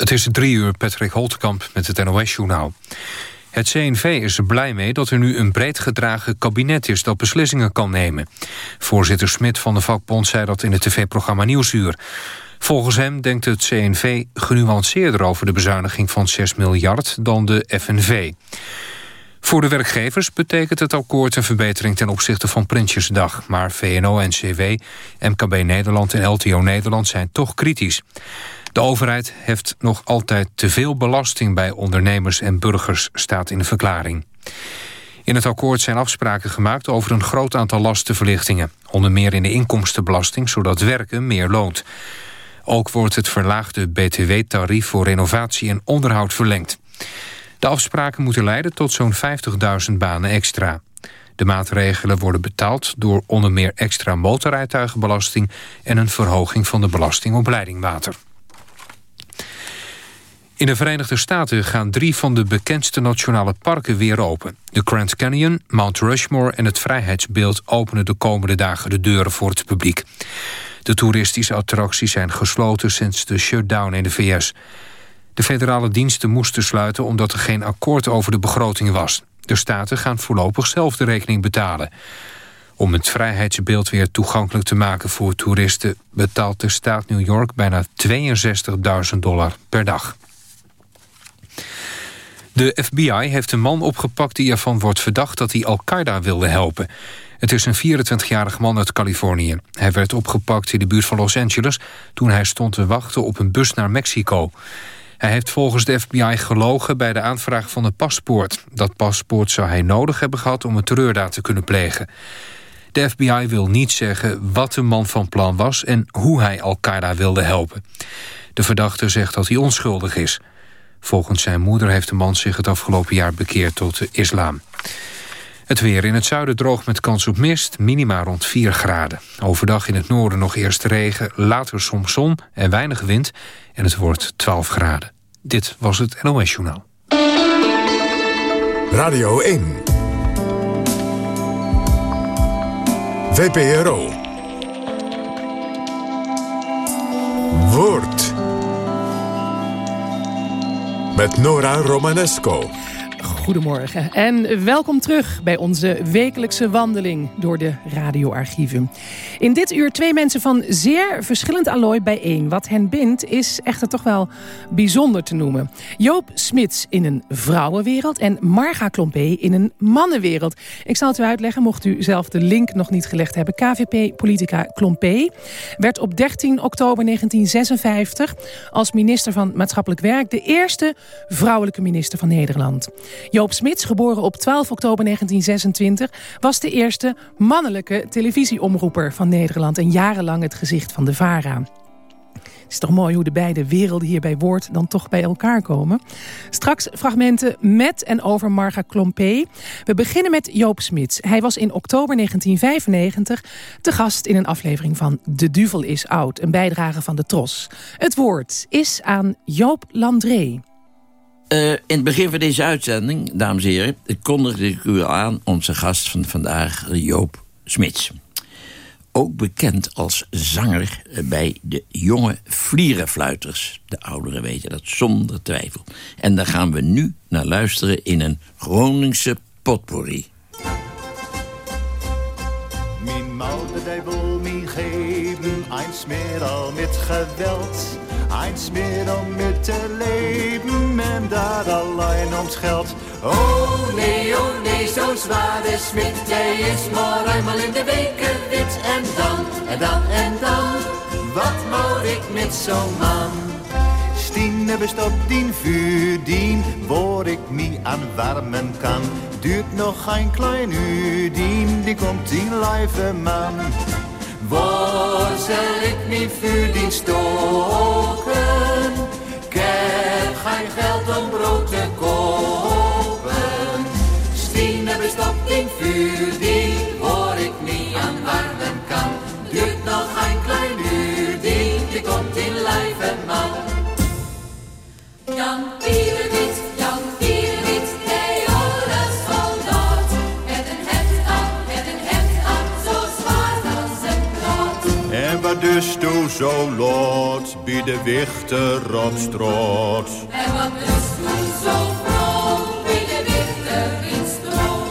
Het is drie uur, Patrick Holtkamp met het NOS-journaal. Het CNV is er blij mee dat er nu een breed gedragen kabinet is... dat beslissingen kan nemen. Voorzitter Smit van de vakbond zei dat in het tv-programma Nieuwsuur. Volgens hem denkt het CNV genuanceerder over de bezuiniging van 6 miljard... dan de FNV. Voor de werkgevers betekent het akkoord een verbetering ten opzichte van Prinsjesdag. Maar VNO-NCW, MKB Nederland en LTO Nederland zijn toch kritisch. De overheid heeft nog altijd te veel belasting bij ondernemers en burgers, staat in de verklaring. In het akkoord zijn afspraken gemaakt over een groot aantal lastenverlichtingen. Onder meer in de inkomstenbelasting, zodat werken meer loont. Ook wordt het verlaagde btw-tarief voor renovatie en onderhoud verlengd. De afspraken moeten leiden tot zo'n 50.000 banen extra. De maatregelen worden betaald door onder meer extra motorrijtuigenbelasting... en een verhoging van de belasting op leidingwater. In de Verenigde Staten gaan drie van de bekendste nationale parken weer open. De Grand Canyon, Mount Rushmore en het Vrijheidsbeeld openen de komende dagen de deuren voor het publiek. De toeristische attracties zijn gesloten sinds de shutdown in de VS. De federale diensten moesten sluiten omdat er geen akkoord over de begroting was. De staten gaan voorlopig zelf de rekening betalen. Om het vrijheidsbeeld weer toegankelijk te maken voor toeristen... betaalt de staat New York bijna 62.000 dollar per dag. De FBI heeft een man opgepakt die ervan wordt verdacht dat hij Al-Qaeda wilde helpen. Het is een 24-jarige man uit Californië. Hij werd opgepakt in de buurt van Los Angeles... toen hij stond te wachten op een bus naar Mexico. Hij heeft volgens de FBI gelogen bij de aanvraag van een paspoort. Dat paspoort zou hij nodig hebben gehad om een terreurdaad te kunnen plegen. De FBI wil niet zeggen wat de man van plan was... en hoe hij Al-Qaeda wilde helpen. De verdachte zegt dat hij onschuldig is. Volgens zijn moeder heeft de man zich het afgelopen jaar bekeerd tot de islam. Het weer in het zuiden droog met kans op mist, minima rond 4 graden. Overdag in het noorden nog eerst regen, later soms zon en weinig wind... en het wordt 12 graden. Dit was het NOS Journaal. Radio 1. VPRO. Woord. Met Nora Romanesco. Goedemorgen en welkom terug bij onze wekelijkse wandeling door de radioarchieven. In dit uur twee mensen van zeer verschillend allooi bijeen. Wat hen bindt is echter toch wel bijzonder te noemen. Joop Smits in een vrouwenwereld en Marga Klompé in een mannenwereld. Ik zal het u uitleggen, mocht u zelf de link nog niet gelegd hebben. KVP-politica Klompé werd op 13 oktober 1956 als minister van Maatschappelijk Werk... de eerste vrouwelijke minister van Nederland. Smits, geboren op 12 oktober 1926... was de eerste mannelijke televisieomroeper van Nederland... en jarenlang het gezicht van de VARA. Het is toch mooi hoe de beide werelden hier bij Woord dan toch bij elkaar komen. Straks fragmenten met en over Marga Klompé. We beginnen met Joop Smits. Hij was in oktober 1995 te gast in een aflevering van De Duvel is Oud. Een bijdrage van de Tros. Het woord is aan Joop Landré. Uh, in het begin van deze uitzending, dames en heren... kondigde ik u aan onze gast van vandaag, Joop Smits. Ook bekend als zanger bij de jonge vlierenfluiters. De ouderen weten dat zonder twijfel. En daar gaan we nu naar luisteren in een Groningse potpourri. Mijn me geven, met geweld... Eins met te leven en daar alleen ons geld. Oh nee, oh nee, zo'n zware smid, jij is maar eenmaal in de weken wit. En dan, en dan, en dan, wat moet ik met zo'n man? Stine best op dien vuur, dien, waar ik me aan warmen kan. Duurt nog geen klein uur, dien, die komt in live man. Waar zal ik mijn vuurdienst stoken? Ik heb geen geld om brood te kopen. Stine bestopt in vuurdien, dus doe zo groot, bij de wichter op straat. En wat is toen zo groot bij de wichter in stroom?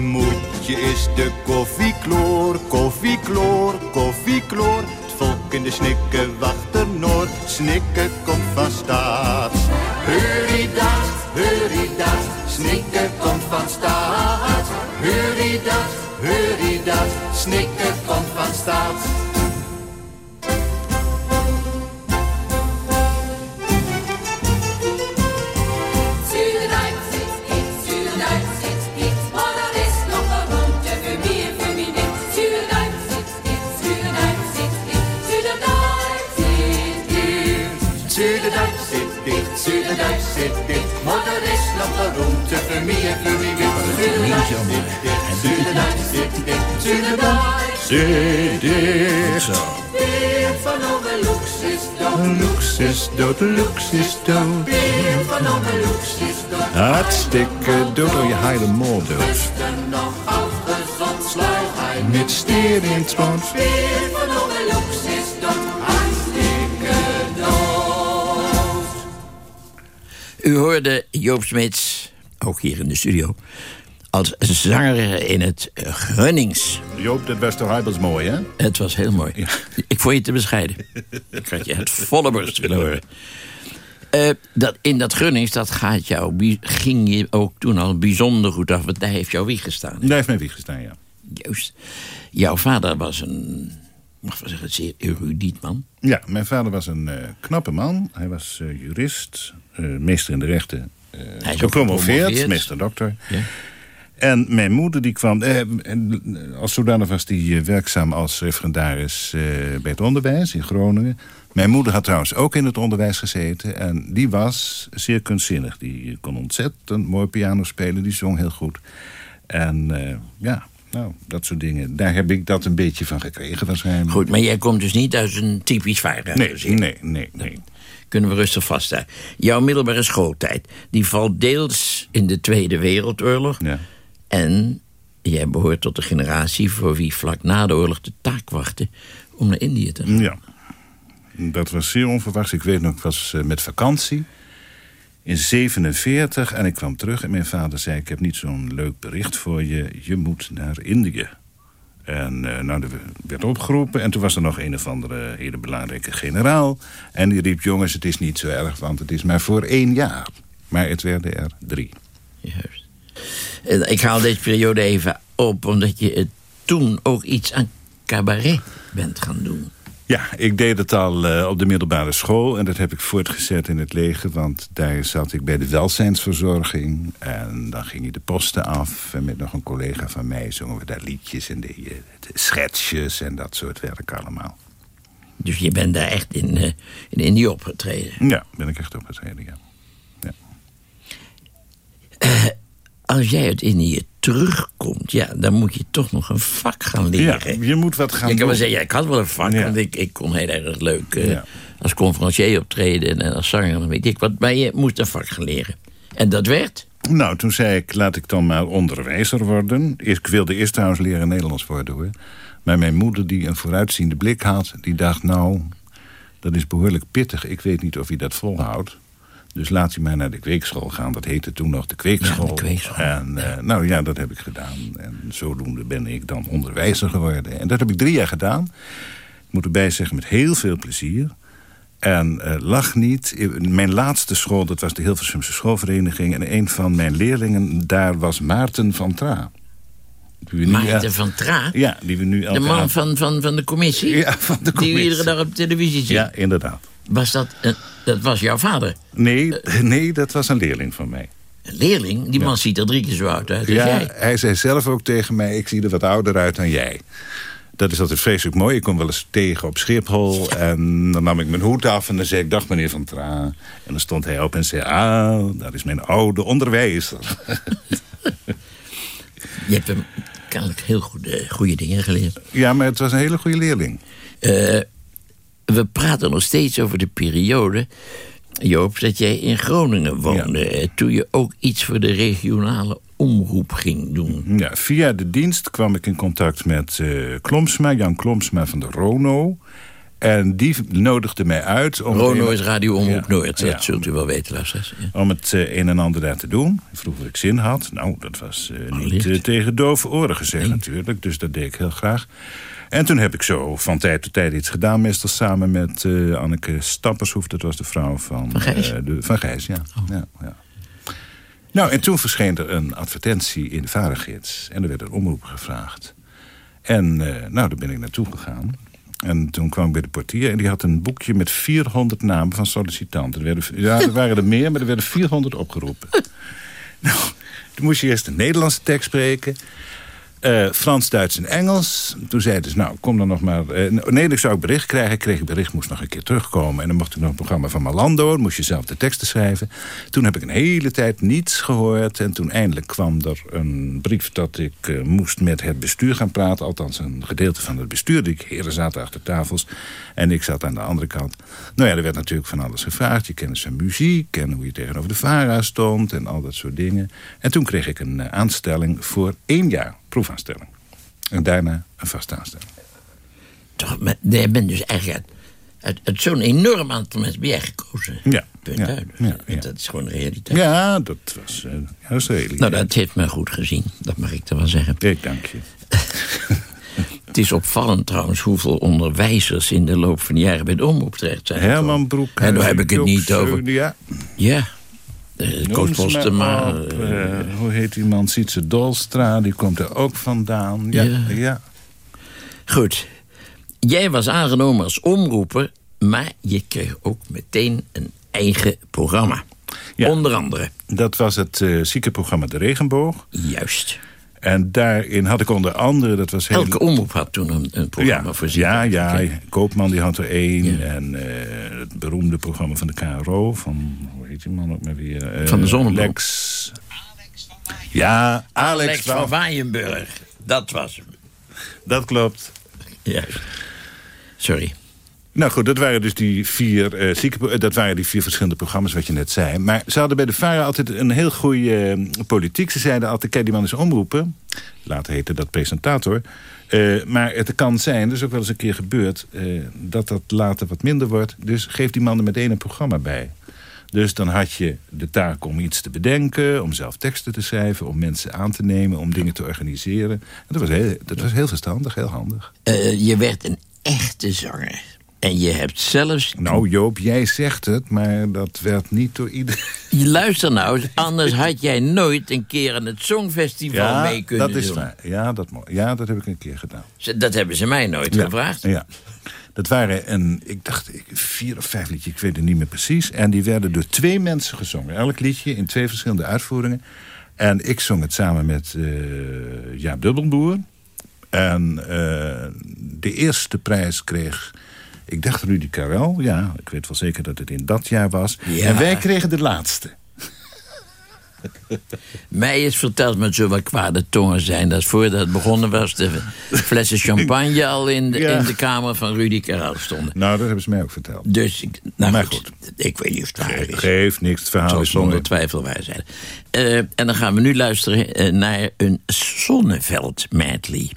Moedje is de koffiekloor, koffiekloor, koffiekloor. Het volk in de snikken wacht er noord, snikken komt van staat. Hurry dat, snikken komt van staat. Hurry dat, hurry dat, snikken komt van staat. Zit dicht. Van onze Loeks is dood, Loeks is dood, van onze Loeks is dood. Hartstikke dood, oh je hem mooi dood. Rusten nog afgezond, sluit Met stier in het rond. Weer van onze Loeks is dood, hartstikke dood. U hoorde Joop Smits, ook hier in de studio... als zanger in het eh, Grunnings. Joop, dat was toch heel mooi, hè? Het was heel mooi. Ik vond je te bescheiden. Ik had je het volle borst willen horen. Eh, dat, in dat Grunnings, dat gaat jou, ging je ook toen al bijzonder goed af. Want daar heeft jouw wieg gestaan. Daar heeft mijn wieg gestaan, ja. Juist. Jouw vader was een, mag wel zeggen, zeer erudiet man. Ja, mijn vader was een eh, knappe man. Hij was jurist, meester in de rechten. Hij is gepromoveerd. meester dokter. Ja. En mijn moeder die kwam... eh, eh, als zodanig was die eh, werkzaam als referendaris eh, bij het onderwijs in Groningen. Mijn moeder had trouwens ook in het onderwijs gezeten. En die was zeer kunstzinnig. Die kon ontzettend mooi piano spelen. Die zong heel goed. En eh, ja, nou, dat soort dingen. Daar heb ik dat een beetje van gekregen waarschijnlijk. Goed, maar jij komt dus niet uit een typisch Nee, vaardigheidsgezin. nee, nee, nee. Kunnen we rustig vaststellen. Jouw middelbare schooltijd, die valt deels in de Tweede Wereldoorlog. Ja. En jij behoort tot de generatie voor wie vlak na de oorlog de taak wachtte om naar Indië te gaan. Ja. Dat was zeer onverwachts. Ik weet nog, ik was eh, met vakantie in 47 en ik kwam terug en mijn vader zei... ik heb niet zo'n leuk bericht voor je, je moet naar Indië. En eh, nou, er werd opgeroepen en toen was er nog een of andere hele belangrijke generaal. En die riep, jongens, het is niet zo erg, want het is maar voor één jaar. Maar het werden er drie. Juist. En Ik haal deze periode even op, omdat je toen ook iets aan cabaret bent gaan doen. Ja, ik deed het al eh, op de middelbare school. En dat heb ik voortgezet in het leger. Want daar zat ik bij de welzijnsverzorging. En dan ging je de posten af. En met nog een collega van mij zongen we daar liedjes. En de schetsjes en dat soort werk allemaal. Dus je bent daar echt in, eh, in Indië opgetreden. Ja, ben ik echt opgetreden, ja. ja. Als jij uit Indië terugkomt, ja, dan moet je toch nog een vak gaan Ja, leren. je moet wat gaan je kan wel zeggen, ja, ik had wel een vak, Ja. want ik, ik kon heel erg leuk eh, Ja. als conferencier optreden en als zanger, weet ik wat. Maar je moest een vak gaan leren. En dat werd. Nou, toen zei ik, laat ik dan maar onderwijzer worden. Ik wilde eerst trouwens leren Nederlands worden, hoor. Maar mijn moeder, die een vooruitziende blik had... die dacht, nou, dat is behoorlijk pittig. Ik weet niet of hij dat volhoudt. Dus laat hij maar naar de kweekschool gaan. Dat heette toen nog de kweekschool. Ja, de kweekschool. En eh, nou ja, dat heb ik gedaan. En zodoende ben ik dan onderwijzer geworden. En dat heb ik drie jaar gedaan. Ik moet erbij zeggen, met heel veel plezier. En eh lach niet. Mijn laatste school, dat was de Hilversumse schoolvereniging. En een van mijn leerlingen daar was Maarten van Tra. Die we Maarten van Tra, Ja, die we nu de man van, van, van de commissie, Ja, van de die commissie. u iedere dag op televisie ziet. Ja, inderdaad. Was dat, een- dat was jouw vader? Nee, nee, dat was een leerling van mij. Een leerling? Die man ziet er drie keer zo oud uit als Ja, jij. hij zei zelf ook tegen mij... ik zie er wat ouder uit dan jij. Dat is altijd vreselijk mooi. Ik kom wel eens tegen op Schiphol. En dan nam ik mijn hoed af en dan zei ik... dag meneer Van Tra. En dan stond hij op en zei... ah, dat is mijn oude onderwijzer. Je hebt hem kennelijk heel goede, goede dingen geleerd. ja, maar het was een hele goede leerling. Eh, we praten nog steeds over de periode, Joop, dat jij in Groningen woonde. Toen je ook iets voor de regionale omroep ging doen. Ja, via de dienst kwam ik in contact met eh, Klomsma, Jan Klomsma van de Rono. En die nodigde mij uit... om Rono is Radio Omroep Ja. Noord, dat Ja. zult u wel weten, luisteraars. Ja. om het eh, een en ander daar te doen. Vroeger ik zin had. Nou, dat was eh, niet licht. eh, tegen dove oren gezegd Nee. natuurlijk. Dus dat deed ik heel graag. En toen heb ik zo van tijd tot tijd iets gedaan. Meestal samen met eh, Anneke Stappershoef. Dat was de vrouw van... Van Gijs? Oh. eh, de, van Gijs, ja. ja, ja. Nou, en toen verscheen er een advertentie in de Varengids. En er werd een omroep gevraagd. En eh, nou, daar ben ik naartoe gegaan. En toen kwam ik bij de portier en die had een boekje met 400 namen van sollicitanten. Er, werden, ja, er waren er meer, maar er werden 400 opgeroepen. nou, toen moest je eerst de Nederlandse tekst spreken. Eh, Frans, Duits en Engels. Toen zeiden ze, nou, kom dan nog maar... eh, nee, ik zou ik bericht krijgen. Ik kreeg bericht, moest nog een keer terugkomen. En dan mocht ik nog een programma van Malando. Moest je zelf de teksten schrijven. Toen heb ik een hele tijd niets gehoord. En toen eindelijk kwam er een brief dat ik eh, moest met het bestuur gaan praten. Althans, een gedeelte van het bestuur. Die heren zaten achter tafels. En ik zat aan de andere kant. Nou ja, er werd natuurlijk van alles gevraagd. Je kennis van muziek en hoe je tegenover de VARA stond. En al dat soort dingen. En toen kreeg ik een aanstelling voor één jaar proefaanstelling. En daarna een vaste aanstelling. Toch, maar jij bent dus eigenlijk uit, uit, uit zo'n enorm aantal mensen ben jij gekozen. Ja, Punt ja, uit. ja, ja. Dat is gewoon de realiteit. Ja, dat was, dat was redelijk. Nou, dat heeft me goed gezien. Dat mag ik er wel zeggen. Ik dank je. Het is opvallend trouwens hoeveel onderwijzers in de loop van de jaren bij de omroep terecht zijn. Herman Broek. En daar heb ik het niet over. Ja, Ja. Uh, noem Koos maar eh, Eh, hoe heet die man? Sietse Dolstra, die komt er ook vandaan. Ja, Ja. ja. Goed. Jij was aangenomen als omroeper, maar je kreeg ook meteen een eigen programma. Ja. Onder andere. Dat was het eh ziekenprogramma De Regenboog. Juist. En daarin had ik onder andere, dat was heel... Elke omroep had toen een, een programma ja, voor ja, ja, Oké. Koopman die had er één. Ja. En eh, het beroemde programma van de KRO. Van, heet die man ook maar weer? Eh, Van de Zonnebloem. Lex. Ja, Alex, Alex van- van Waaienburg. Dat was hem. Dat klopt. Juist. Sorry. Nou goed, dat waren dus die vier, eh, zieke, eh, dat waren die vier verschillende programma's wat je net zei. Maar ze hadden bij de VARA altijd een heel goede politiek. Ze zeiden altijd, kijk die man is omroepen. Later heette dat presentator. Eh, maar het kan zijn, dat is ook wel eens een keer gebeurd... eh, dat dat later wat minder wordt. Dus geef die man er meteen een programma bij. Dus dan had je de taak om iets te bedenken... om zelf teksten te schrijven, om mensen aan te nemen... om dingen te organiseren. En dat was heel, dat was heel verstandig, heel handig. Eh, je werd een echte zanger. En je hebt zelfs... Nou Joop, jij zegt het, maar dat werd niet door iedereen... Je luister nou, anders had jij nooit een keer aan het Songfestival mee kunnen dat is doen. waar. Ja dat, ja, dat heb ik een keer gedaan. Dat hebben ze mij nooit Ja, gevraagd. Ja. Dat waren, een, ik dacht, vier of vijf liedjes, ik weet het niet meer precies. En die werden door twee mensen gezongen. Elk liedje in twee verschillende uitvoeringen. En ik zong het samen met eh Jaap Dubbelboer. En eh, de eerste prijs kreeg, ik dacht Rudy Karel. Ja, ik weet wel zeker dat het in dat jaar was. Ja. En wij kregen de laatste. Mij is verteld met zo wat kwade tongen zijn... dat voordat het begonnen was... de flessen champagne al in de, Ja. in de kamer van Rudy Karel stonden. Nou, dat hebben ze mij ook verteld. Dus, ik, nou Maar goed, ik weet niet of het waar is. Geeft niks, het verhaal is zonder twijfel waar zijn. Eh, en dan gaan we nu luisteren eh, naar een Zonneveld medley.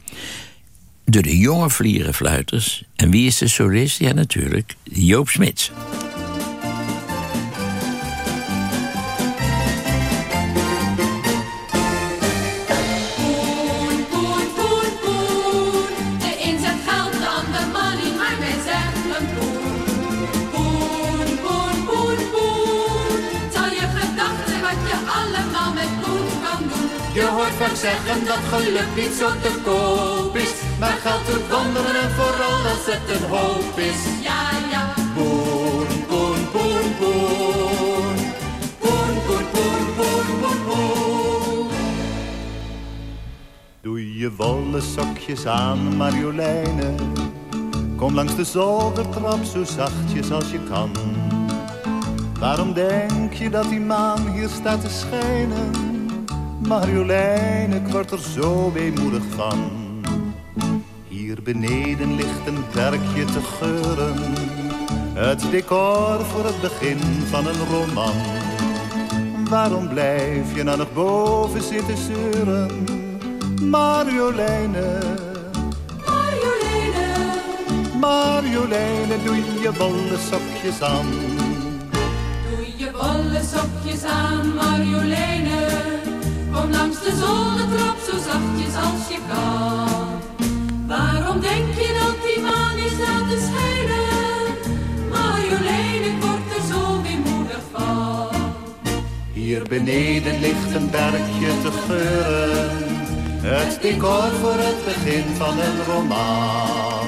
Door de jonge vlierenfluiters. En wie is de solist? Ja, natuurlijk, Joop Smits. Vaak zeggen dat geluk niet zo te koop is. Maar geld doet wonderen en vooral als het een hoop is. Ja, ja. Poen. Poen, poen, poen, poen, poen, poen. Doe je wollen sokjes aan, Marjoleine. Kom langs de zoldertrap zo zachtjes als je kan. Waarom denk je dat die maan hier staat te schijnen? Marjoleine, ik word er zo weemoedig van. Hier beneden ligt een werkje te geuren. Het decor voor het begin van een roman. Waarom blijf je nou nog boven zitten zeuren? Marjoleine, Marjoleine, Marjoleine, doe je wollen sokjes aan. Doe je wollen sokjes aan, Marjoleine. Kom langs de zoldertrap zo zachtjes als je kan. Waarom denk je dat die maan is laten schijnen? Marjoleine, ik word er zo weemoedig van. Hier beneden ligt een bergje te geuren. Het decor voor het begin van een roman.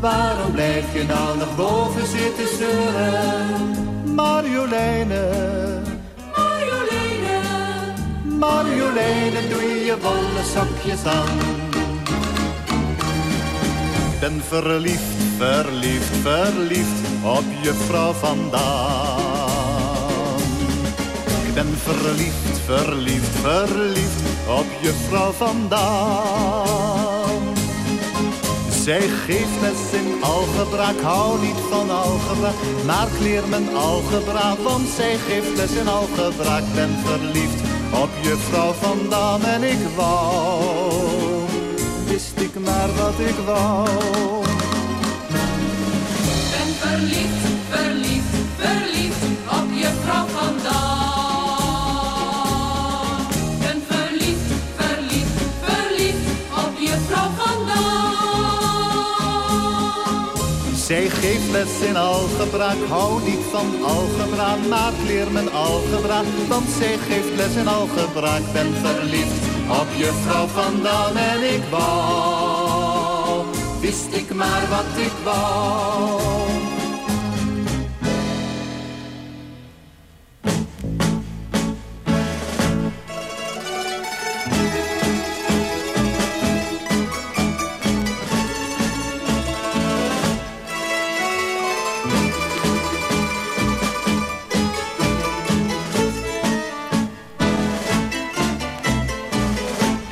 Waarom blijf je nou nog boven zitten zeuren? Marjoleine, Marjoleine, doe je wollen sokjes aan. Ben verliefd, verliefd, verliefd op je vrouw vandaan. Ik ben verliefd, verliefd, verliefd op je vrouw vandaan. Zij geeft les in algebra, ik hou niet van algebra, maar ik leer mijn algebra, want zij geeft les in algebra. Ik ben verliefd op je vrouw vandaan en ik wou, wist ik maar wat ik wou. ben verliefd, Zij geeft les in algebra, ik hou niet van algebra, maar ik leer mijn algebra, want zij geeft les in algebra. Ik ben verliefd op je vrouw vandaan en ik wou, wist ik maar wat ik wou.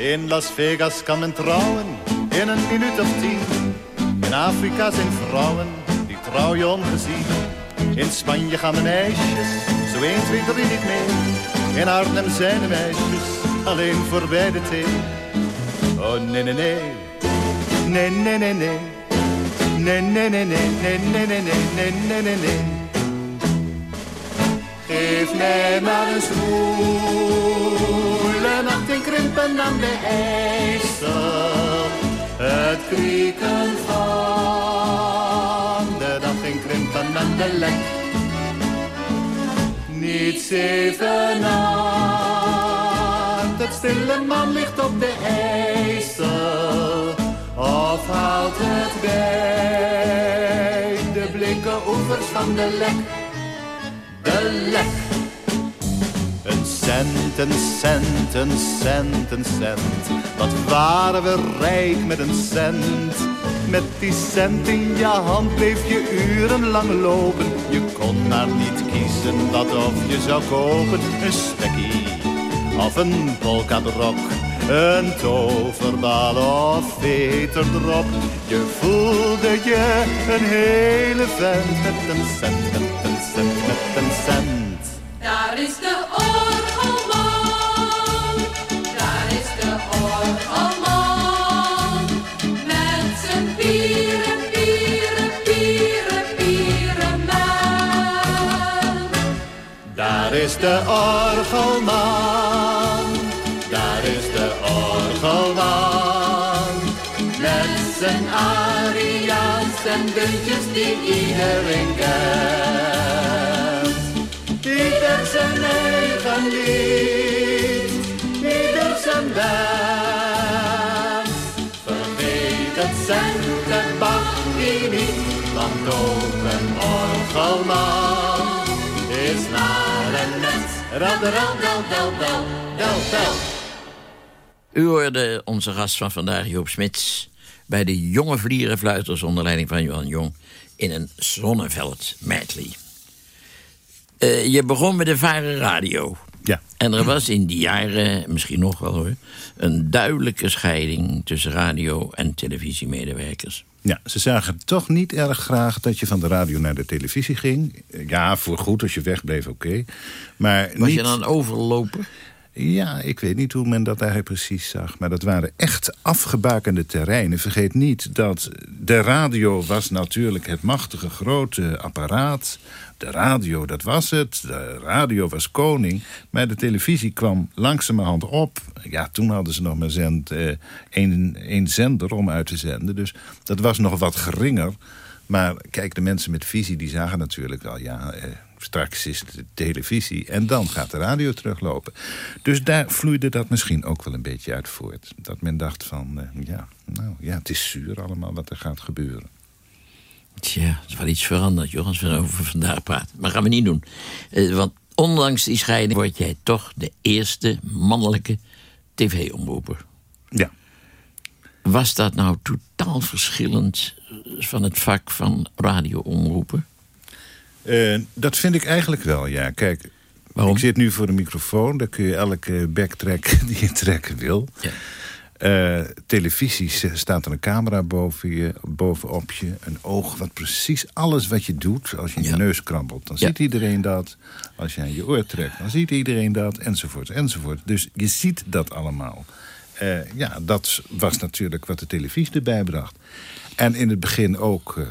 In Las Vegas kan men trouwen in een minuut of tien. In Afrika zijn vrouwen, die trouw je ongezien. In Spanje gaan de meisjes, zo 1, 2, 3 niet mee. In Arnhem zijn de meisjes, alleen voorbij de thee. Oh nee, nee, nee, nee, nee, nee, nee. Nee, nee, nee, nee, nee, nee, nee, nee, nee, nee, nee, nee. Geef mij maar een in krimpen aan de IJssel. Het krieken van de dag in krimpen aan de lek. Niet zeven nacht, het stille man ligt op de IJssel. Of haalt het bij de blikke oevers van de lek de lek. Cent, een cent, een cent, een cent. Wat waren we rijk met een cent. Met die cent in je hand bleef je urenlang lopen. Je kon maar niet kiezen wat of je zou kopen. Een spekkie of een polkadrok. Een toverbal of veterdrop. Je voelde je een hele vent met een cent, met een cent, met een cent. Daar is de orgelman, Daar is de orgelman, daar is de orgelman. Met zijn aria's en deuntjes die iedereen kent. Ieder zijn eigen lied, ieder zijn wens. Vergeet het centenbakje niet, want ook een orgelman is maar een mens. Rad, rad, del, del, del, del, del. U hoorde onze gast van vandaag, Joop Smits... bij de jonge vlierenfluiters onder leiding van Johan Jong... in een Zonneveld medley. Eh, je begon met de Varen Radio. Ja. En er was in die jaren, misschien nog wel hoor... een duidelijke scheiding tussen radio- en televisiemedewerkers. Ja, ze zagen toch niet erg graag dat je van de radio naar de televisie ging. Ja, voor goed, als je wegbleef, oké. Maar Was niet... je dan een overloper? Ja, ik weet niet hoe men dat eigenlijk precies zag. Maar dat waren echt afgebakende terreinen. Vergeet niet dat de radio was natuurlijk het machtige grote apparaat. De radio, dat was het. De radio was koning. Maar de televisie kwam langzamerhand op. Ja, toen hadden ze nog maar zend, eh, één, één zender om uit te zenden. Dus dat was nog wat geringer. Maar kijk, de mensen met visie die zagen natuurlijk al... ja, eh, straks is de televisie en dan gaat de radio teruglopen. Dus daar vloeide dat misschien ook wel een beetje uit voort. Dat men dacht van, eh, ja, nou ja, het is zuur allemaal wat er gaat gebeuren. Tja, er is wel iets veranderd, joh, als we over vandaag praten. Maar gaan we niet doen. Eh, want ondanks die scheiding word jij toch de eerste mannelijke tv-omroeper. Ja. Was dat nou totaal verschillend van het vak van radio-omroeper? Eh, dat vind ik eigenlijk wel, ja. Kijk, Waarom? ik zit nu voor de microfoon. Daar kun je elke backtrack die je trekken wil. Ja. Eh, televisie staat er een camera boven je, bovenop je. Een oog wat precies alles wat je doet. Als je Ja. je neus krabbelt, dan Ja. ziet iedereen dat. Als je aan je oor trekt, dan ziet iedereen dat. Enzovoort, enzovoort. Dus je ziet dat allemaal. Eh, ja, dat was natuurlijk wat de televisie erbij bracht. En in het begin ook... eh,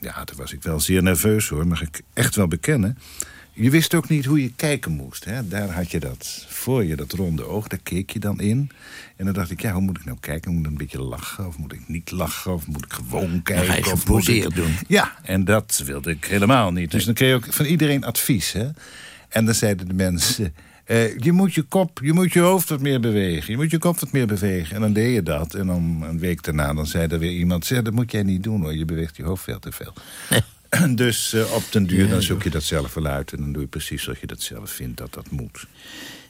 ja, toen was ik wel zeer nerveus hoor, mag ik echt wel bekennen. Je wist ook niet hoe je kijken moest. Hè? Daar had je dat voor je, dat ronde oog, daar keek je dan in. En dan dacht ik, ja, hoe moet ik nou kijken? Moet ik een beetje lachen? Of moet ik niet lachen? Of moet ik gewoon kijken? of moet ik- doen. Ja, en dat wilde ik helemaal niet. Dus dan kreeg je ook van iedereen advies. Hè? En dan zeiden de mensen... eh, je moet je kop, je moet je hoofd wat meer bewegen. Je moet je kop wat meer bewegen. En dan deed je dat. En dan een week daarna dan zei er weer iemand... Zeg, dat moet jij niet doen hoor, je beweegt je hoofd veel te veel. dus eh, op den duur dan zoek je dat zelf wel uit. En dan doe je precies zoals je dat zelf vindt dat dat moet.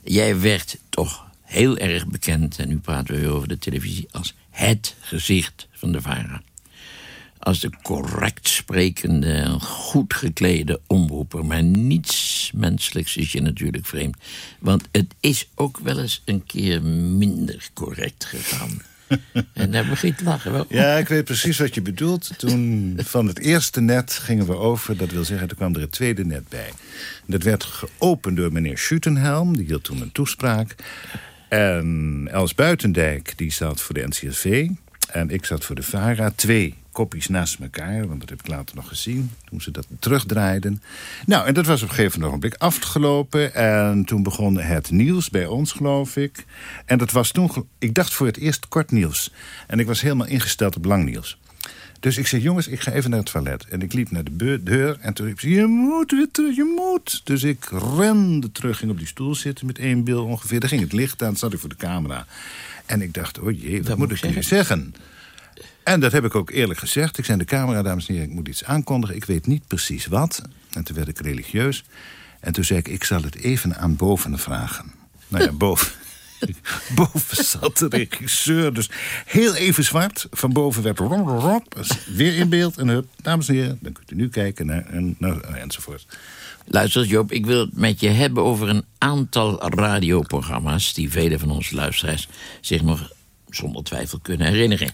Jij werd toch heel erg bekend, en nu praten we weer over de televisie, als het gezicht van de VARA. Als de correct sprekende en goed geklede omroeper. Maar niets menselijks is je natuurlijk vreemd. Want het is ook wel eens een keer minder correct gegaan. en daar begint te lachen. Wel. Ja, ik weet precies wat je bedoelt. Toen van het eerste net gingen we over. Dat wil zeggen, er kwam er het tweede net bij. Dat werd geopend door meneer Schutenhelm. Die hield toen een toespraak. En Els Buitendijk, die zat voor de NCRV. En ik zat voor de VARA. Twee kopjes naast elkaar, want dat heb ik later nog gezien. Toen ze dat terugdraaiden. Nou, en dat was op een gegeven ogenblik afgelopen. En toen begon het nieuws bij ons, geloof ik. En dat was toen, ik dacht voor het eerst kort nieuws. En ik was helemaal ingesteld op lang nieuws. Dus ik zei, jongens, ik ga even naar het toilet. En ik liep naar de deur en toen riep ze, je moet weer terug, je moet. Dus ik rende terug, ging op die stoel zitten met één bil ongeveer. Daar ging het licht aan, zat ik voor de camera. En ik dacht, oh jee, wat, moet ik nu zeggen? En dat heb ik ook eerlijk gezegd. Ik zei de camera, dames en heren, ik moet iets aankondigen. Ik weet niet precies wat. En toen werd ik religieus. En toen zei ik, ik zal het even aan boven vragen. Nou ja, boven. boven zat de regisseur. Dus heel even zwart. Van boven werd rom, rom, rom, weer in beeld. En hup, dames en heren, dan kunt u nu kijken naar, en, naar, enzovoort. Luister, Joop, ik wil het met je hebben over een aantal radioprogramma's... die velen van onze luisteraars zich nog zonder twijfel kunnen herinneren.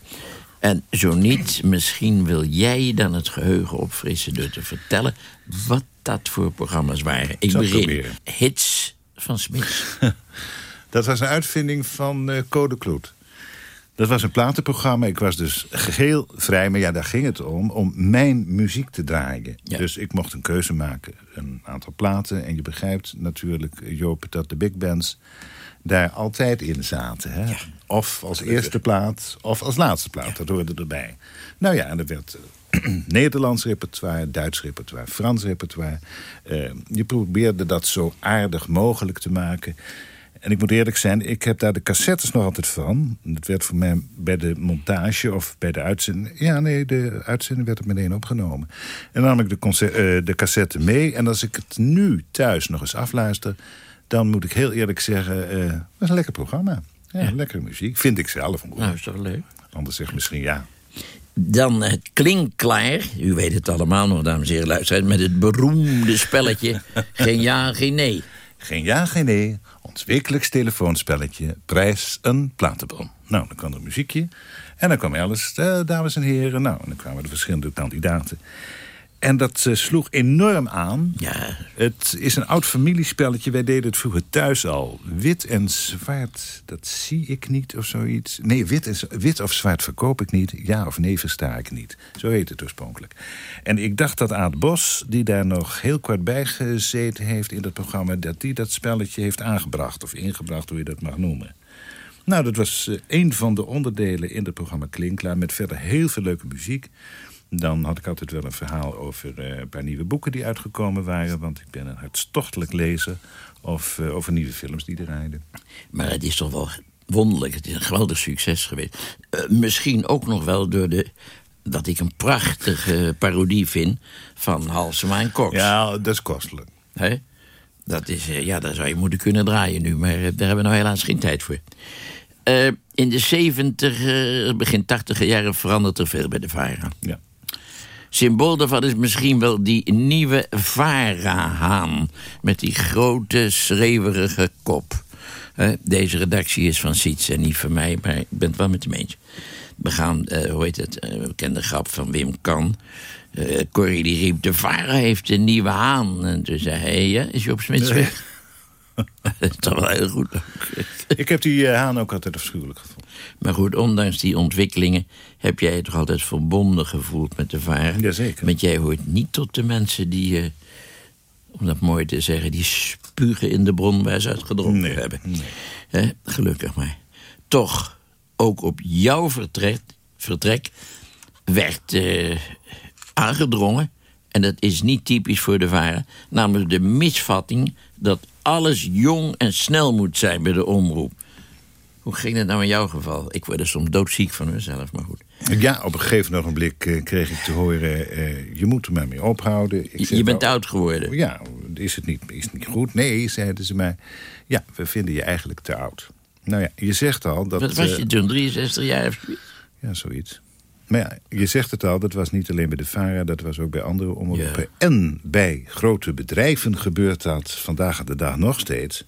En zo niet, misschien wil jij dan het geheugen opfrissen... door te vertellen wat dat voor programma's waren. Ik begin. proberen. Hits van Smits. Dat was een uitvinding van eh, Code Kloet. Dat was een platenprogramma. Ik was dus geheel vrij, maar ja, daar ging het om. Om mijn muziek te draaien. Ja. Dus ik mocht een keuze maken. Een aantal platen. En je begrijpt natuurlijk, Joop, dat de big bands daar altijd in zaten. Hè? Of als eerste plaat, of als laatste plaat. Dat hoorde erbij. Nou ja, en er werd eh, Nederlands repertoire, Duits repertoire, Frans repertoire. Eh, je probeerde dat zo aardig mogelijk te maken. En ik moet eerlijk zijn, ik heb daar de cassettes nog altijd van. Dat werd voor mij bij de montage of bij de uitzending... Ja, nee, de uitzending werd er meteen opgenomen. En dan nam ik de, eh, de cassette mee. En als ik het nu thuis nog eens afluister... dan moet ik heel eerlijk zeggen, eh dat is een lekker programma. Ja, lekkere muziek, vind ik zelf. nou, is toch leuk? Anders zeg misschien ja. Dan het klinkklaar. U weet het allemaal nog, dames en heren luisteraars... met het beroemde spelletje Geen Ja, Geen Nee. Geen ja, geen nee. Ons wekelijks telefoonspelletje. Prijs een platenbon. Nou, dan kwam er muziekje. En dan kwam Alice, eh, dames en heren. Nou, en dan kwamen de verschillende kandidaten. En dat eh, sloeg enorm aan. Ja, Het is een oud familiespelletje. Wij deden het vroeger thuis al. Wit en zwart, dat zie ik niet of zoiets. Nee, wit, z- wit of zwart verkoop ik niet. Ja of nee versta ik niet. Zo heet het oorspronkelijk. En ik dacht dat Aad Bos, die daar nog heel kort bij gezeten heeft in dat programma... dat die dat spelletje heeft aangebracht. Of ingebracht, hoe je dat mag noemen. Nou, dat was eh, een van de onderdelen in het programma Klinkklaar... met verder heel veel leuke muziek. Dan had ik altijd wel een verhaal over eh, een paar nieuwe boeken die uitgekomen waren... want ik ben een hartstochtelijk lezer. Of eh, over nieuwe films die draaiden. maar het is toch wel wonderlijk. Het is een geweldig succes geweest. Eh, misschien ook nog wel door de... dat ik een prachtige parodie vind van Halsema en Cox. Ja, dat is kostelijk. Hè? Dat is, ja, daar zou je moeten kunnen draaien nu, maar daar hebben we nou helaas geen tijd voor. In de 70, eh, begin 80 jaren verandert er veel bij de VARA. Ja. Symbool daarvan is misschien wel die nieuwe VARA-haan... met die grote, schreeuwerige kop. Deze redactie is van Siets en niet van mij, maar ik ben het wel met hem eens. We gaan, eh, hoe heet het, eh, een bekende grap van Wim Kan... Eh, Corrie die riep, de VARA heeft een nieuwe haan. En toen zei hij, ja, is Joop Smits weg? dat is toch wel heel goed. Ik heb die haan ook altijd afschuwelijk gevonden. Maar goed, ondanks die ontwikkelingen... heb jij je toch altijd verbonden gevoeld met de VARA? Jazeker. Want jij hoort niet tot de mensen die... eh, om dat mooi te zeggen, die spugen in de bron waar ze uit gedronken Nee, hebben. nee. Gelukkig maar. Toch, ook op jouw vertrek, vertrek werd eh, aangedrongen... en dat is niet typisch voor de varen... namelijk de misvatting dat alles jong en snel moet zijn bij de omroep. Hoe ging het nou in jouw geval? Ik word er soms doodziek van mezelf, maar goed. Ja, op een gegeven ogenblik eh, kreeg ik te horen... eh, je moet er maar mee ophouden. Ik Je, bent "Oh, oud geworden. Ja, is het, niet, is het niet goed? Nee, zeiden ze mij. Ja, we vinden je eigenlijk te oud. Nou ja, je zegt al dat... Wat was eh, je toen, 63 jaar of zoiets? Ja, zoiets. Maar ja, je zegt het al, dat was niet alleen bij de VARA... dat was ook bij andere omroepen. Ja. En bij grote bedrijven gebeurt dat vandaag de dag nog steeds.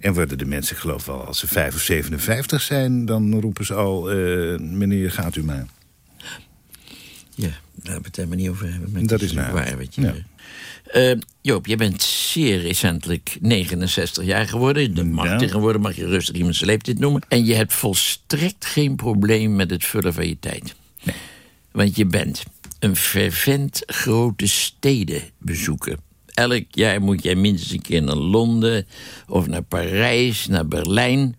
En worden de mensen, ik geloof wel, als ze 5 of 57 zijn... dan roepen ze al, eh, meneer, gaat u maar. Ja, daar hebben we het helemaal niet over hebben. Maar Dat is natuurlijk waar. Wat je, Ja. Eh, Joop, jij bent zeer recentelijk 69 jaar geworden. Dat mag Ja. tegenwoordig, mag je rustig iemand zijn leeftijd noemen. En je hebt volstrekt geen probleem met het vullen van je tijd. Want je bent een fervent grote steden bezoeken. Elk jaar moet jij minstens een keer naar Londen... of naar Parijs, naar Berlijn.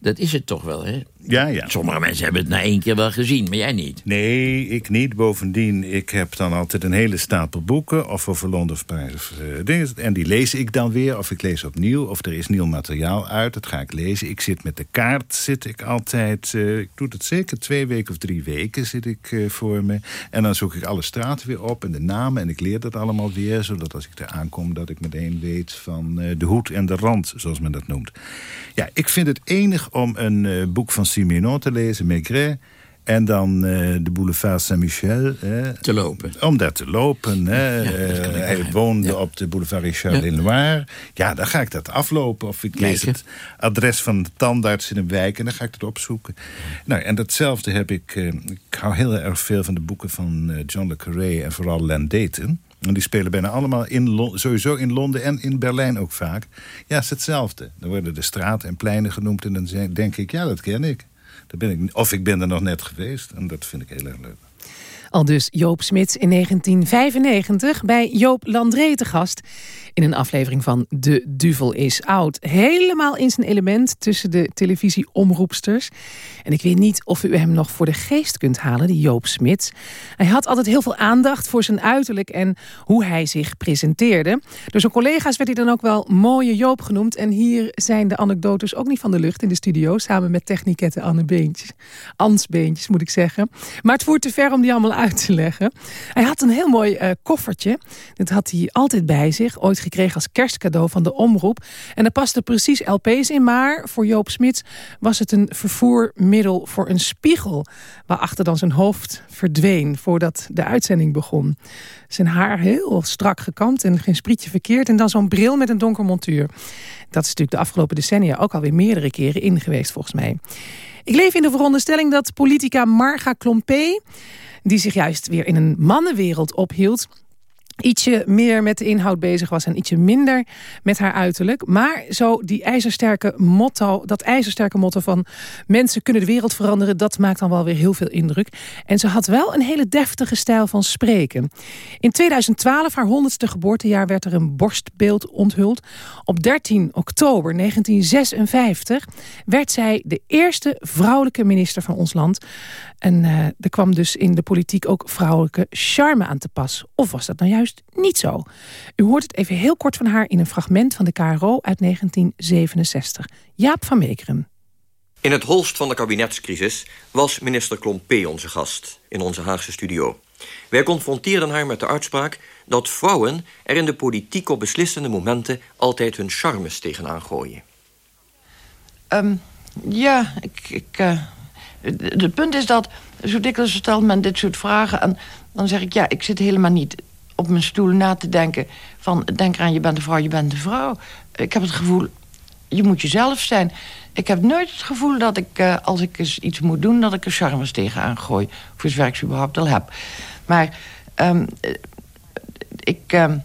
Dat is het toch wel, hè? Ja, ja. Sommige mensen hebben het na één keer wel gezien, maar jij niet. Nee, ik niet. Bovendien, ik heb dan altijd een hele stapel boeken... of over Londen of Parijs of eh, dingen. En die lees ik dan weer, of ik lees opnieuw... of er is nieuw materiaal uit, dat ga ik lezen. Ik zit met de kaart, zit ik altijd... eh, ik doe het zeker twee weken of drie weken zit ik eh, voor me. En dan zoek ik alle straten weer op en de namen... en ik leer dat allemaal weer, zodat als ik er aankom... dat ik meteen weet van de hoed en de rand, zoals men dat noemt. Ja, ik vind het enig om een boek van Simenon te lezen, Maigret... En dan eh, de boulevard Saint-Michel. Te lopen. Om daar te lopen. Hè. Ja, dat Eh, hij woonde Ja. op de boulevard Richard Ja. Lenoir. Ja, dan ga ik dat aflopen. Of ik lees het adres van de tandarts in een wijk... en dan ga ik het opzoeken. Nou, en datzelfde heb ik... eh, ik hou heel erg veel van de boeken van John le Carré... en vooral Len Dayton. En die spelen bijna allemaal in sowieso in Londen en in Berlijn ook vaak. Ja, het is hetzelfde. Dan worden de straten en pleinen genoemd... en dan denk ik, ja, dat ken ik. Ben ik. Of ik ben er nog net geweest. En dat vind ik heel erg leuk. Al dus Joop Smits in 1995 bij Joop Landré te gast... in een aflevering van De Duvel is Oud. Helemaal in zijn element tussen de televisieomroepsters. En ik weet niet of u hem nog voor de geest kunt halen, die Joop Smits. Hij had altijd heel veel aandacht voor zijn uiterlijk en hoe hij zich presenteerde. Door zijn collega's werd hij dan ook wel mooie Joop genoemd. En hier zijn de anekdotes ook niet van de lucht in de studio... samen met technikette Anne Beentjes. Ans Beentjes, moet ik zeggen. Maar het voert te ver om die allemaal uit te leggen. Hij had een heel mooi eh, koffertje. Dat had hij altijd bij zich. Ooit gekregen als kerstcadeau van de omroep. En daar pasten precies LP's in. Maar voor Joop Smits was het een vervoermiddel voor een spiegel. Waarachter dan zijn hoofd verdween voordat de uitzending begon. Zijn haar heel strak gekamd en geen sprietje verkeerd. En dan zo'n bril met een donker montuur. Dat is natuurlijk de afgelopen decennia ook alweer meerdere keren in geweest volgens mij. Ik leef in de veronderstelling dat politica Marga Klompé... die zich juist weer in een mannenwereld ophield ietsje meer met de inhoud bezig was en ietsje minder met haar uiterlijk. Maar zo die ijzersterke motto, dat ijzersterke motto van mensen kunnen de wereld veranderen, dat maakt dan wel weer heel veel indruk. En ze had wel een hele deftige stijl van spreken. In 2012, haar honderdste geboortejaar, werd er een borstbeeld onthuld. Op 13 oktober 1956 werd zij de eerste vrouwelijke minister van ons land. En uh, er kwam dus in de politiek ook vrouwelijke charme aan te pas. Of was dat nou juist niet zo? U hoort het even heel kort van haar in een fragment van de KRO uit 1967. Jaap van Meekeren. In het holst van de kabinetscrisis was minister Klompé onze gast in onze Haagse studio. Wij confronteerden haar met de uitspraak dat vrouwen er in de politiek op beslissende momenten altijd hun charmes tegenaan gooien. Um, ja, ik, ik uh, het punt is dat zo dikwijls stelt men dit soort vragen... en dan zeg ik, ja, ik zit helemaal niet op mijn stoel na te denken... van denk eraan, je bent een vrouw, je bent een vrouw. Ik heb het gevoel, je moet jezelf zijn. Ik heb nooit het gevoel dat ik, uh, als ik eens iets moet doen... dat ik er charmes tegenaan gooi. Voor zover ik ze überhaupt al heb. Maar um, ik... Um,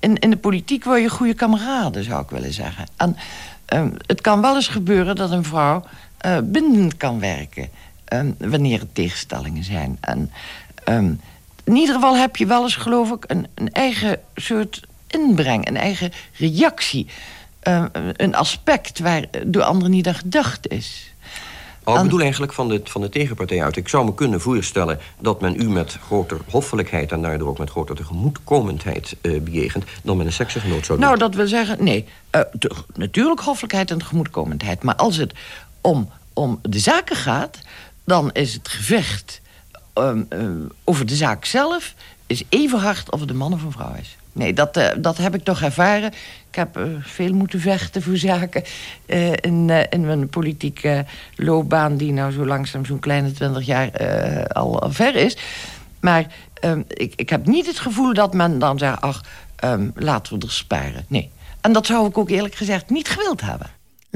in, in de politiek word je goede kameraden, zou ik willen zeggen. En um, het kan wel eens gebeuren dat een vrouw uh, bindend kan werken... Wanneer er tegenstellingen zijn. En in ieder geval heb je wel eens, geloof ik, een, een eigen soort inbreng, een eigen reactie. Uh, een aspect waar door anderen niet aan gedacht is. Oh, ik bedoel eigenlijk van de, van de tegenpartij uit. Ik zou me kunnen voorstellen dat men u met groter hoffelijkheid... en daardoor ook met groter tegemoetkomendheid uh, bejegent... dan met een seksgenoot zou doen. Nou, dat wil zeggen, nee. Uh, de, natuurlijk hoffelijkheid en tegemoetkomendheid. Maar als het om, om de zaken gaat... dan is het gevecht um, uh, over de zaak zelf... is even hard of het een man of een vrouw is. Nee, dat, uh, dat heb ik toch ervaren. Ik heb uh, veel moeten vechten voor zaken in, in mijn politieke loopbaan... die nou zo langzaam zo'n kleine twintig jaar al, al, ver is. Maar um, ik, ik heb niet het gevoel dat men dan zegt... ach, um, laten we er sparen. Nee. En dat zou ik ook eerlijk gezegd niet gewild hebben.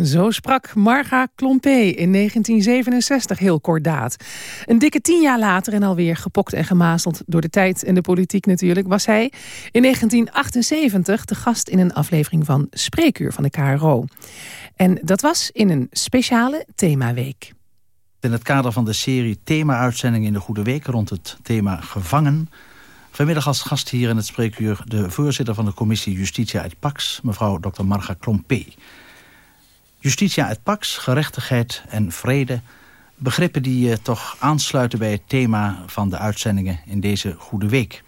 Zo sprak Marga Klompé in 1967, heel kordaat. Een dikke tien jaar later en alweer gepokt en gemazeld... door de tijd en de politiek natuurlijk... was hij in 1978 de gast in een aflevering van Spreekuur van de KRO. En dat was in een speciale themaweek. In het kader van de serie thema-uitzending in de Goede Week... rond het thema gevangen... Vanmiddag als gast hier in het spreekuur... de voorzitter van de commissie Justitia uit Pax... mevrouw Dr. Marga Klompé... Justitia et pax, gerechtigheid en vrede... begrippen die uh, toch aansluiten bij het thema van de uitzendingen in deze Goede Week.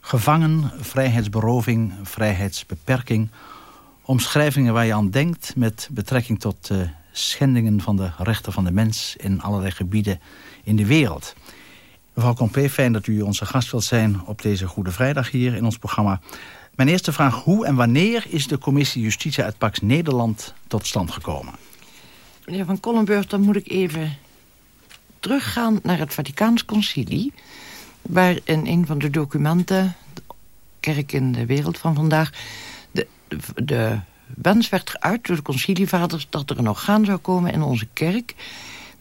Gevangen, vrijheidsberoving, vrijheidsbeperking... omschrijvingen waar je aan denkt met betrekking tot uh, schendingen van de rechten van de mens... in allerlei gebieden in de wereld. Mevrouw Compé, fijn dat u onze gast wilt zijn op deze Goede Vrijdag hier in ons programma... Mijn eerste vraag, hoe en wanneer is de commissie Justitie uit Pax Nederland tot stand gekomen? Meneer Van Kollenburg, dan moet ik even teruggaan naar het Vaticaans Concilie... waar in een van de documenten, de kerk in de wereld van vandaag... de, de, de wens werd geuit door de concilievaders dat er een orgaan zou komen in onze kerk...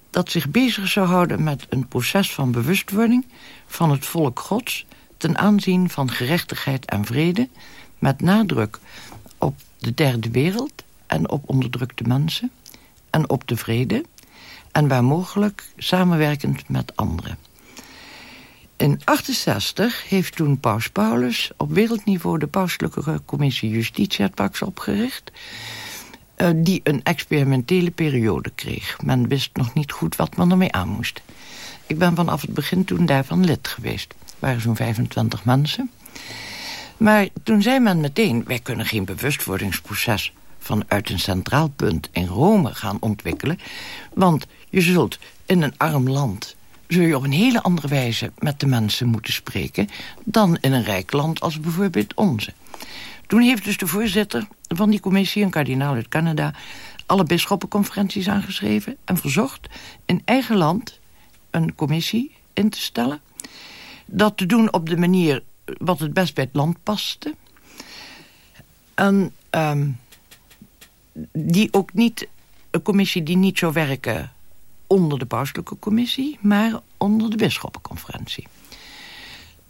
dat zich bezig zou houden met een proces van bewustwording van het volk gods ten aanzien van gerechtigheid en vrede... met nadruk op de derde wereld en op onderdrukte mensen... en op de vrede en waar mogelijk samenwerkend met anderen. In 68 heeft toen paus Paulus op wereldniveau... de pauselijke commissie Justitia Pax opgericht... Uh, die een experimentele periode kreeg. Men wist nog niet goed wat men ermee aan moest. Ik ben vanaf het begin toen daarvan lid geweest waren zo'n 25 mensen. Maar toen zei men meteen, wij kunnen geen bewustwordingsproces vanuit een centraal punt in Rome gaan ontwikkelen. Want je zult in een arm land zul je op een hele andere wijze met de mensen moeten spreken... dan in een rijk land als bijvoorbeeld onze. Toen heeft dus de voorzitter van die commissie, een kardinaal uit Canada... alle bisschoppenconferenties aangeschreven en verzocht in eigen land een commissie in te stellen dat te doen op de manier wat het best bij het land paste. En um, die ook niet, een commissie die niet zou werken onder de pauselijke commissie... maar onder de bisschoppenconferentie.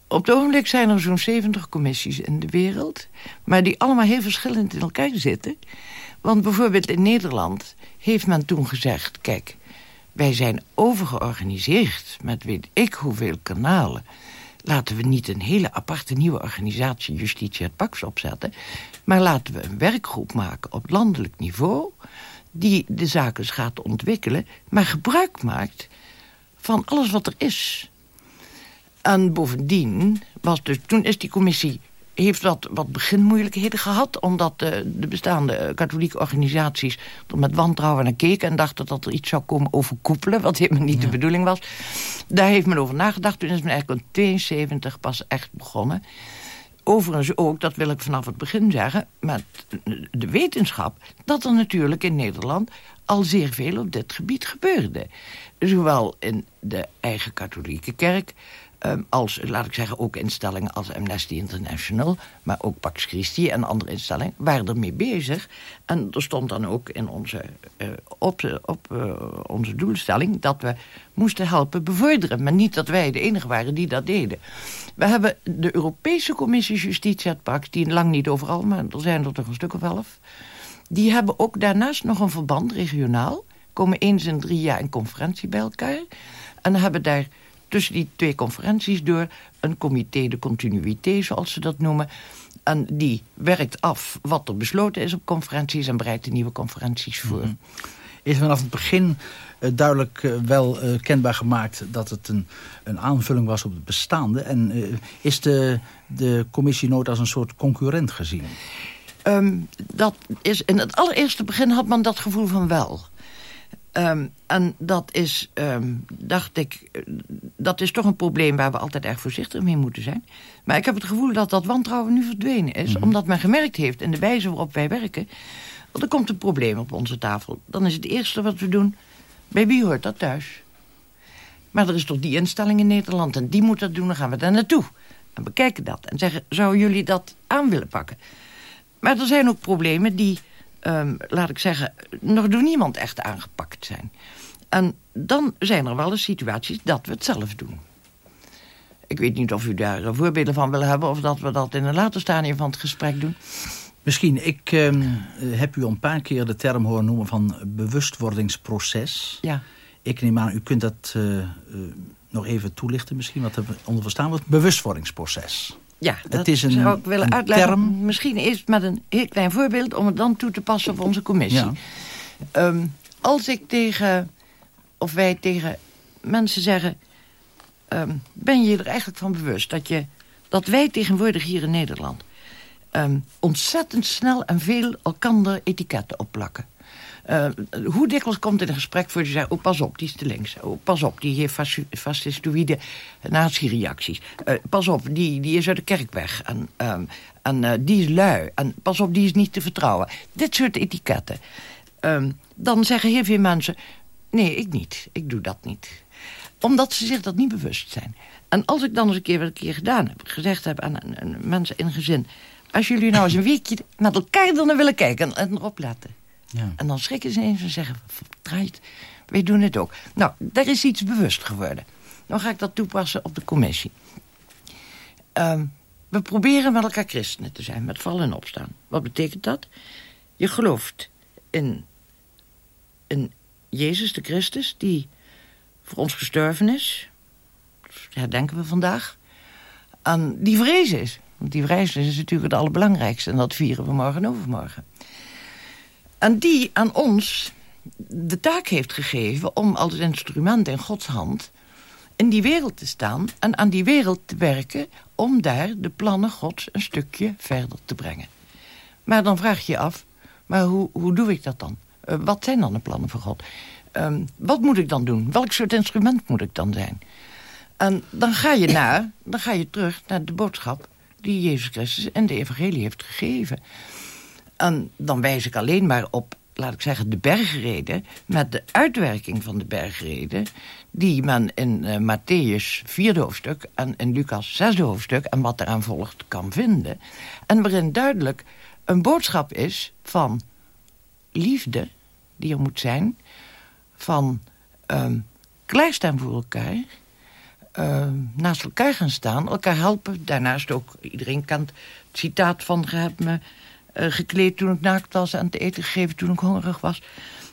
Op het ogenblik zijn er zo'n 70 commissies in de wereld... maar die allemaal heel verschillend in elkaar zitten. Want bijvoorbeeld in Nederland heeft men toen gezegd... kijk, wij zijn overgeorganiseerd met weet ik hoeveel kanalen. Laten we niet een hele aparte nieuwe organisatie... Justitie het Pax opzetten... maar laten we een werkgroep maken op landelijk niveau... die de zaken gaat ontwikkelen... maar gebruik maakt van alles wat er is... En bovendien was dus, toen is die commissie heeft wat, wat beginmoeilijkheden gehad... omdat de, de bestaande katholieke organisaties er met wantrouwen naar keken... en dachten dat er iets zou komen overkoepelen... wat helemaal niet de bedoeling was. Daar heeft men over nagedacht. Toen is men eigenlijk in 72 pas echt begonnen. Overigens ook, dat wil ik vanaf het begin zeggen... met de wetenschap dat er natuurlijk in Nederland... al zeer veel op dit gebied gebeurde. Zowel in de eigen katholieke kerk Um, als, laat ik zeggen, ook instellingen als Amnesty International... maar ook Pax Christi en andere instellingen waren ermee bezig. En er stond dan ook in onze, uh, op, op uh, onze doelstelling... dat we moesten helpen bevorderen. Maar niet dat wij de enige waren die dat deden. We hebben de Europese Commissie Justitie en Pax... die lang niet overal, maar er zijn er toch een stuk of elf... die hebben ook daarnaast nog een verband, regionaal... komen eens in drie jaar een conferentie bij elkaar... en hebben daar tussen die twee conferenties door een comité de continuïteit, zoals ze dat noemen. En die werkt af wat er besloten is op conferenties en bereidt de nieuwe conferenties voor. Mhm. Is vanaf het begin uh, duidelijk uh, wel uh, kenbaar gemaakt dat het een, een aanvulling was op het bestaande? En is de, de commissie nooit als een soort concurrent gezien? Um, dat is, in het allereerste begin had man dat gevoel van wel. Um, en dat is, um, dacht ik, dat is toch een probleem waar we altijd erg voorzichtig mee moeten zijn. Maar ik heb het gevoel dat dat wantrouwen nu verdwenen is. Mm. Omdat men gemerkt heeft in de wijze waarop wij werken... er komt een probleem op onze tafel. Dan is het eerste wat we doen, bij wie hoort dat thuis? Maar er is toch die instelling in Nederland en die moet dat doen, dan gaan we daar naartoe. En bekijken dat en zeggen, zouden jullie dat aan willen pakken? Maar er zijn ook problemen die um, laat ik zeggen, nog door niemand echt aangepakt zijn. En dan zijn er wel eens situaties dat we het zelf doen. Ik weet niet of u daar voorbeelden van wil hebben... of dat we dat in een later stadium van het gesprek doen. Misschien. Ik uh, heb u een paar keer de term horen noemen van bewustwordingsproces. Ja. Ik neem aan, u kunt dat uh, uh, nog even toelichten misschien... wat er onder verstaan wordt. Bewustwordingsproces. Ja, dat het is een, zou ik willen uitleggen. Term. Misschien eerst met een heel klein voorbeeld... om het dan toe te passen op onze commissie. Ja. Um, als ik tegen, of wij tegen mensen zeggen... Um, ben je er eigenlijk van bewust dat, je, dat wij tegenwoordig hier in Nederland... Um, ontzettend snel en veel elkander etiketten opplakken. Uh, hoe dikwijls komt in een gesprek voor je zegt... oh, pas op, die is te links. Oh, pas op, die heeft fascistoïde natiereacties. Uh, pas op, die, die is uit de kerk weg. En, en uh, die is lui. En pas op, die is niet te vertrouwen. Dit soort etiketten. Um, dan zeggen heel veel mensen... nee, ik niet. Ik doe dat niet. Omdat ze zich dat niet bewust zijn. En als ik dan eens een keer wat een keer gedaan heb... gezegd heb aan, mensen in gezin... als jullie nou eens een weekje met elkaar dan willen kijken en erop letten... En dan schrikken ze eens en zeggen, verdraaid, wij doen het ook. Nou, daar is iets bewust geworden. Dan ga ik dat toepassen op de commissie. Um, we proberen met elkaar christenen te zijn, met vallen en opstaan. Wat betekent dat? Je gelooft in, in Jezus de Christus, die voor ons gestorven is. Dat herdenken we vandaag. En die vrees is. Want die vrees is natuurlijk het allerbelangrijkste. En dat vieren we morgen en overmorgen. En die aan ons de taak heeft gegeven om als instrument in Gods hand in die wereld te staan en aan die wereld te werken om daar de plannen Gods een stukje verder te brengen. Maar dan vraag je je af, maar hoe, hoe doe ik dat dan? Uh, wat zijn dan de plannen van God? Um, wat moet ik dan doen? Welk soort instrument moet ik dan zijn? En dan ga je naar, dan ga je terug naar de boodschap die Jezus Christus en de evangelie heeft gegeven. En dan wijs ik alleen maar op, laat ik zeggen, de bergreden... met de uitwerking van de bergreden... die men in uh, Matthäus vierde hoofdstuk en in Lucas zesde hoofdstuk... en wat eraan volgt kan vinden. En waarin duidelijk een boodschap is van liefde, die er moet zijn... van um, klaarstaan voor elkaar... eh, naast elkaar gaan staan, elkaar helpen. Daarnaast ook, iedereen kent het citaat van... je hebt me gekleed toen ik naakt was en te eten gegeven toen ik hongerig was.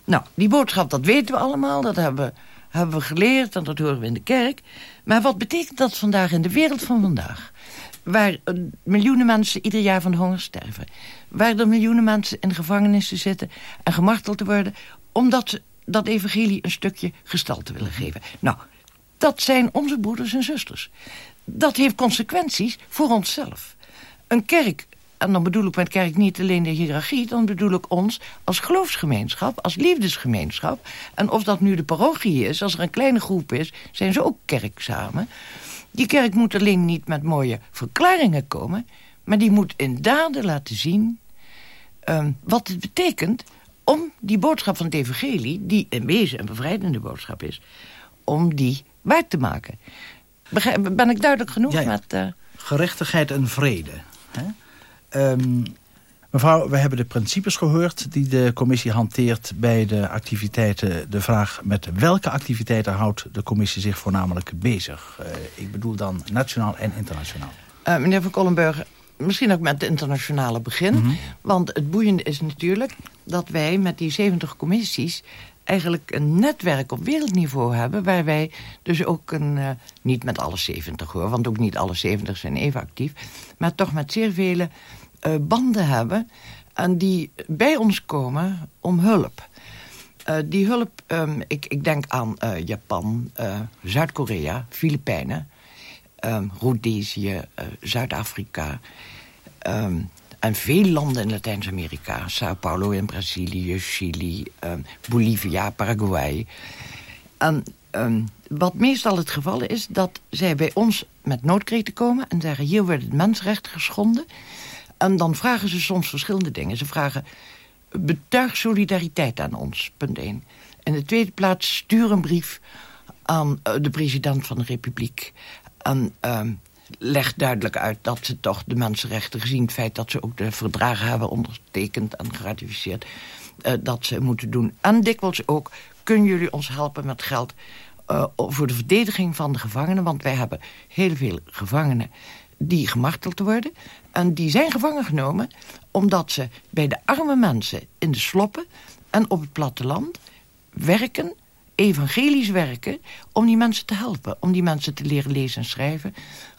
Nou, die boodschap, dat weten we allemaal, dat hebben hebben we geleerd... en dat horen we in de kerk. Maar wat betekent dat vandaag in de wereld van vandaag? Waar eh, miljoenen mensen ieder jaar van honger sterven. Waar er miljoenen mensen in gevangenissen zitten en gemarteld worden... omdat ze dat evangelie een stukje gestalte willen geven. Nou, dat zijn onze broeders en zusters. Dat heeft consequenties voor onszelf. Een kerk, en dan bedoel ik met kerk niet alleen de hiërarchie... dan bedoel ik ons als geloofsgemeenschap, als liefdesgemeenschap. En of dat nu de parochie is, als er een kleine groep is... zijn ze ook kerk samen. Die kerk moet alleen niet met mooie verklaringen komen... maar die moet in daden laten zien um, wat het betekent... om die boodschap van het evangelie, die in wezen een bevrijdende boodschap is... om die waar te maken. Ben ik duidelijk genoeg Ja, ja. met... eh, Gerechtigheid en vrede. Hè? Ehm, mevrouw, we hebben de principes gehoord die de commissie hanteert bij de activiteiten. De vraag met welke activiteiten houdt de commissie zich voornamelijk bezig? Eh, ik bedoel dan nationaal en internationaal. Eh, meneer Van Kollenburg, misschien ook met de internationale begin. Mhm. Want het boeiende is natuurlijk dat wij met die 70 commissies... eigenlijk een netwerk op wereldniveau hebben... waar wij dus ook een... eh, niet met alle 70 hoor, want ook niet alle 70 zijn even actief... maar toch met zeer vele eh, banden hebben... en die bij ons komen om hulp. Eh, die hulp, ehm, ik, ik denk aan eh, Japan, Zuid-Korea, Filipijnen... ehm, Rhodesië, Zuid-Afrika... ehm, en veel landen in Latijns-Amerika. Sao Paulo in Brazilië, Chili, Bolivia, Paraguay. En wat meestal het geval is, dat zij bij ons met noodkreten komen... en zeggen, hier wordt het mensenrecht geschonden. En dan vragen ze soms verschillende dingen. Ze vragen, betuig solidariteit aan ons, punt 1. In de tweede plaats, stuur een brief aan eh, de president van de republiek. En ehm, leg duidelijk uit dat ze toch de mensenrechten... gezien het feit dat ze ook de verdragen hebben ondertekend en geratificeerd... eh, dat ze moeten doen. En dikwijls ook, kunnen jullie ons helpen met geld... eh, voor de verdediging van de gevangenen? Want wij hebben heel veel gevangenen die gemarteld worden. En die zijn gevangen genomen omdat ze bij de arme mensen in de sloppen... en op het platteland werken, evangelisch werken... om die mensen te helpen. Om die mensen te leren lezen en schrijven.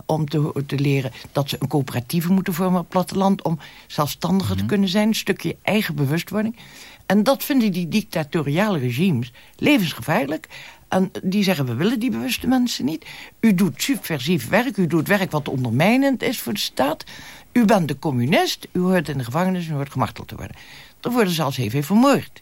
Om te, te leren dat ze een coöperatieve moeten vormen op het platteland... om zelfstandiger te kunnen zijn, een stukje eigen bewustwording. En dat vinden die dictatoriale regimes levensgevaarlijk... En die zeggen, we willen die bewuste mensen niet. U doet subversief werk, u doet werk wat ondermijnend is voor de staat. U bent de communist, u hoort in de gevangenis, u hoort gemarteld te worden. Er worden zelfs heel veel vermoord.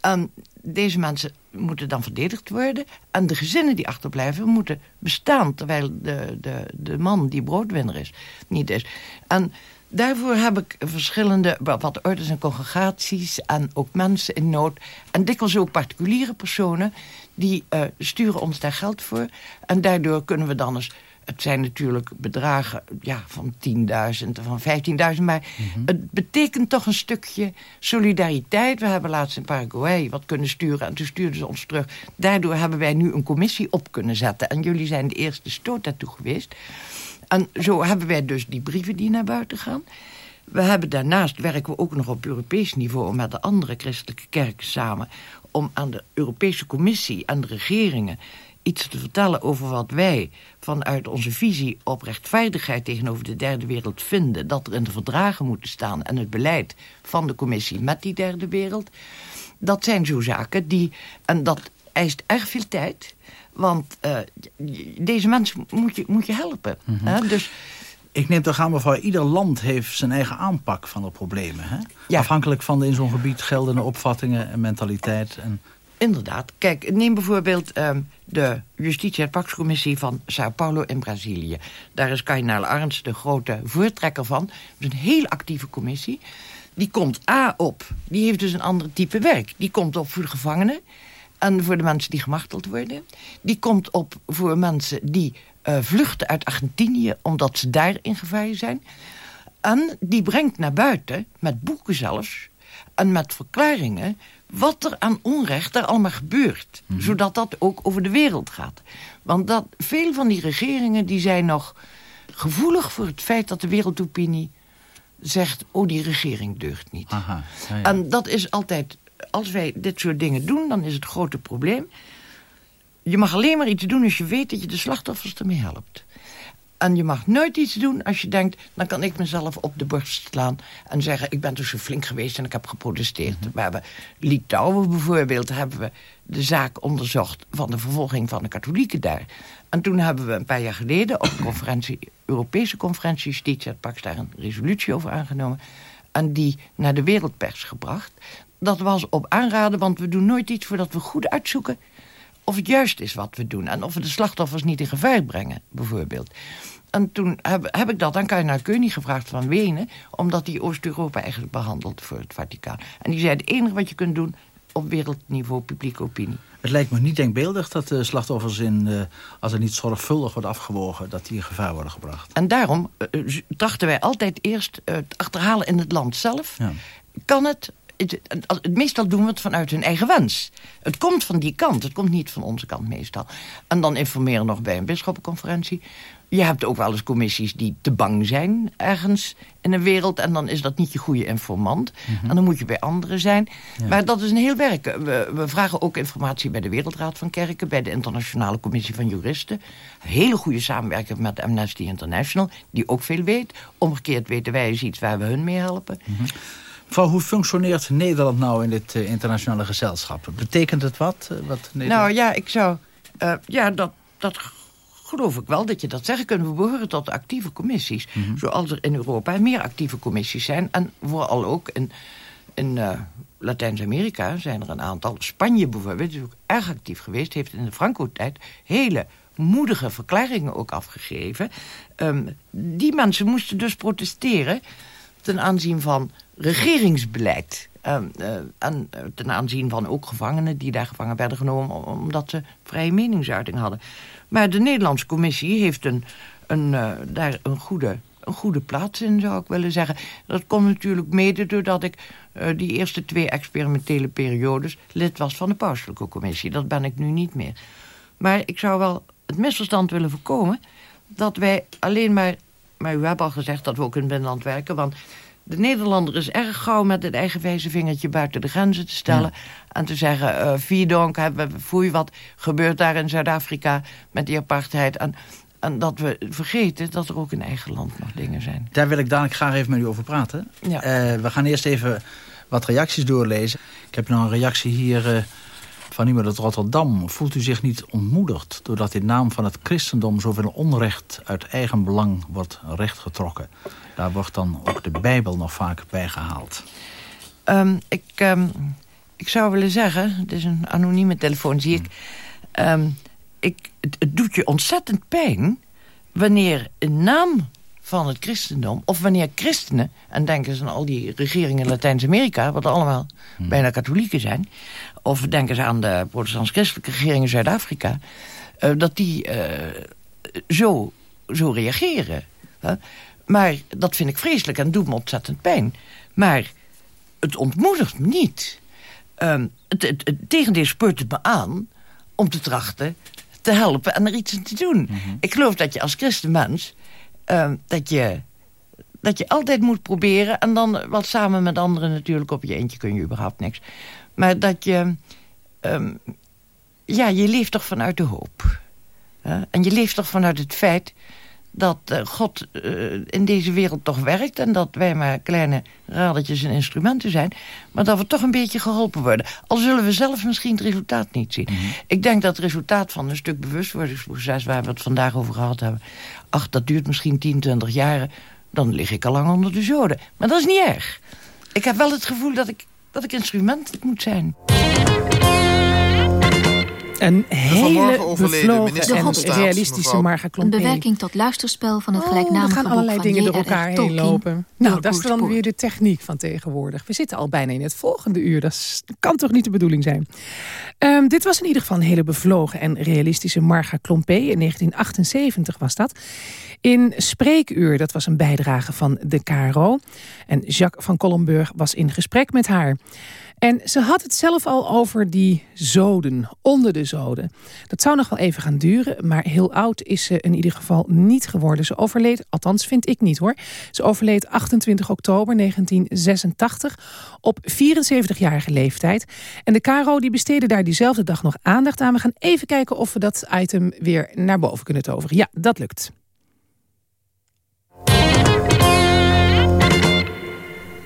En deze mensen moeten dan verdedigd worden. En de gezinnen die achterblijven moeten bestaan... terwijl de, de, de man die broodwinner is, niet is. En daarvoor heb ik verschillende wat orders en congregaties... en ook mensen in nood. En dikwijls ook particuliere personen... die eh, sturen ons daar geld voor. En daardoor kunnen we dan eens... Het zijn natuurlijk bedragen ja, van 10.000, van 15.000. Maar het betekent toch een stukje solidariteit. We hebben laatst in Paraguay wat kunnen sturen. En toen stuurden ze ons terug. Daardoor hebben wij nu een commissie op kunnen zetten. En jullie zijn de eerste stoot daartoe geweest. En zo hebben wij dus die brieven die naar buiten gaan. We hebben daarnaast werken we ook nog op Europees niveau... met de andere christelijke kerken samen... om aan de Europese Commissie en de regeringen iets te vertellen over wat wij vanuit onze visie op rechtvaardigheid tegenover de derde wereld vinden. Dat er in de verdragen moeten staan en het beleid van de commissie met die derde wereld. Dat zijn zo zaken die, en dat eist erg veel tijd. Want uh, deze mensen moet je, moet je helpen. Mm -hmm. hè? Dus ik neem toch aan, mevrouw, ieder land heeft zijn eigen aanpak van de problemen. Hè? Ja. Afhankelijk van de in zo'n gebied geldende opvattingen en mentaliteit. En... Inderdaad. Kijk, neem bijvoorbeeld um, de Justitie- en Paxcommissie van Sao Paulo in Brazilië. Daar is Kardinaal Arns de grote voortrekker van. Het is een heel actieve commissie. Die komt A op, die heeft dus een ander type werk. Die komt op voor de gevangenen en voor de mensen die gemarteld worden. Die komt op voor mensen die uh, vluchten uit Argentinië... omdat ze daar in gevaar zijn. En die brengt naar buiten, met boeken zelfs... En met verklaringen wat er aan onrecht er allemaal gebeurt. Zodat dat ook over de wereld gaat. Want dat, veel van die regeringen die zijn nog gevoelig voor het feit dat de wereldopinie zegt... oh, die regering deugt niet. Aha, ja, ja. En dat is altijd, als wij dit soort dingen doen, dan is het grote probleem. Je mag alleen maar iets doen als je weet dat je de slachtoffers ermee helpt. En je mag nooit iets doen als je denkt... dan kan ik mezelf op de borst slaan en zeggen... ik ben dus zo flink geweest en ik heb geprotesteerd. We hebben Litouwen bijvoorbeeld... hebben we de zaak onderzocht van de vervolging van de katholieken daar. En toen hebben we een paar jaar geleden... op een conferentie, Europese conferentie Justitie... het Pax daar een resolutie over aangenomen... en die naar de wereldpers gebracht. Dat was op aanraden, want we doen nooit iets... voordat we goed uitzoeken of het juist is wat we doen. En of we de slachtoffers niet in gevaar brengen, bijvoorbeeld. En toen heb, heb ik dat aan Kardinaal Koenig gevraagd van Wenen... omdat die Oost-Europa eigenlijk behandelt voor het Vaticaan. En die zei, het enige wat je kunt doen op wereldniveau, publieke opinie. Het lijkt me niet denkbeeldig dat de slachtoffers, in, eh, als het niet zorgvuldig wordt afgewogen... dat die in gevaar worden gebracht. En daarom eh, eh, trachten wij altijd eerst het achterhalen in het land zelf. Ja. Kan het, het, het- Meestal doen we het vanuit hun eigen wens. Het komt van die kant, het komt niet van onze kant meestal. En dan informeren nog bij een bisschoppenconferentie. Je hebt ook wel eens commissies die te bang zijn ergens in een wereld... en dan is dat niet je goede informant. En dan moet je bij anderen zijn. Maar dat is een heel werk. We, we vragen ook informatie bij de Wereldraad van Kerken... bij de Internationale Commissie van Juristen. Hele goede samenwerking met Amnesty International... die ook veel weet. Omgekeerd weten wij eens iets waar we hun mee helpen. Mevrouw, hoe functioneert Nederland nou in dit eh, internationale gezelschap? Betekent het wat? eh, wat Nederland... Nou ja, ik zou... eh, ja, dat, dat geloof ik wel dat je dat zeggen kunt. We behoren tot actieve commissies. Zoals er in Europa meer actieve commissies zijn. En vooral ook in, in eh, Latijns-Amerika zijn er een aantal. Spanje bijvoorbeeld is ook erg actief geweest. Heeft in de Franco-tijd hele moedige verklaringen ook afgegeven. Ehm, die mensen moesten dus protesteren ten aanzien van regeringsbeleid. Ehm, eh, en eh, ten aanzien van ook gevangenen die daar gevangen werden genomen... om- omdat ze vrije meningsuiting hadden. Maar de Nederlandse commissie heeft een, een, eh, daar een goede, een goede plaats in, zou ik willen zeggen. Dat komt natuurlijk mede doordat ik eh, die eerste twee experimentele periodes... lid was van de pauselijke commissie. Dat ben ik nu niet meer. Maar ik zou wel het misverstand willen voorkomen... dat wij alleen maar... Maar u hebt al gezegd dat we ook in het binnenland werken... want de Nederlander is erg gauw met het eigen wijze vingertje buiten de grenzen te stellen. En te zeggen, eh Vierdonk, hebben foei, wat gebeurt daar in Zuid-Afrika met die apartheid. En, en dat we vergeten dat er ook in eigen land nog dingen zijn. Daar wil ik dadelijk graag even met u over praten. Ja. Eh, we gaan eerst even wat reacties doorlezen. Ik heb nog een reactie hier eh, van iemand uit Rotterdam. Voelt u zich niet ontmoedigd doordat in naam van het christendom... zoveel onrecht uit eigen belang wordt rechtgetrokken? Daar wordt dan ook de Bijbel nog vaak bij gehaald. Ehm, ik, ehm, ik zou willen zeggen, het is een anonieme telefoon, zie ik. Ehm, ik het, het doet je ontzettend pijn wanneer in naam van het christendom... of wanneer christenen, en denk eens aan al die regeringen in Latijns-Amerika... wat allemaal bijna katholieken zijn... of denk eens aan de protestants-christelijke regering in Zuid-Afrika... eh, dat die eh, zo, zo reageren. hè. Maar dat vind ik vreselijk en doet me ontzettend pijn. Maar het ontmoedigt me niet. Ehm, het, het, het tegendeel speurt het me aan om te trachten te helpen en er iets aan te doen. Ik geloof dat je als christenmens... ehm, dat, je, dat je altijd moet proberen... en dan wat samen met anderen natuurlijk... op je eentje kun je überhaupt niks. Maar dat je... ehm, ja, je leeft toch vanuit de hoop. hè? En je leeft toch vanuit het feit dat eh, God eh, in deze wereld toch werkt... en dat wij maar kleine radertjes en instrumenten zijn... maar dat we toch een beetje geholpen worden. Al zullen we zelf misschien het resultaat niet zien. Ik denk dat het resultaat van een stuk bewustwordingsproces... waar we het vandaag over gehad hebben... ach, dat duurt misschien 10, 20 jaren... dan lig ik al lang onder de zoden. Maar dat is niet erg. Ik heb wel het gevoel dat ik, dat ik instrument moet zijn. Een hele bevlogen en realistische Marga Een Klompé. bewerking tot luisterspel van het Oh, gelijknamige er gaan boek allerlei van dingen door elkaar heen Tolkien lopen. Nou, door dat is dan weer de techniek van tegenwoordig. We zitten al bijna in het volgende uur. Dat kan toch niet de bedoeling zijn? Ehm, dit was in ieder geval een hele bevlogen en realistische Marga Klompé. In 1978 was dat. In Spreekuur, dat was een bijdrage van de KRO. En Jacques van Collenburg was in gesprek met haar. En ze had het zelf al over die zoden, onder de zoden. Dat zou nog wel even gaan duren, maar heel oud is ze in ieder geval niet geworden. Ze overleed, althans vind ik niet hoor. Ze overleed 28 oktober 1986 op 74-jarige leeftijd. En de KRO die besteedde daar diezelfde dag nog aandacht aan. We gaan even kijken of we dat item weer naar boven kunnen toveren. Ja, dat lukt.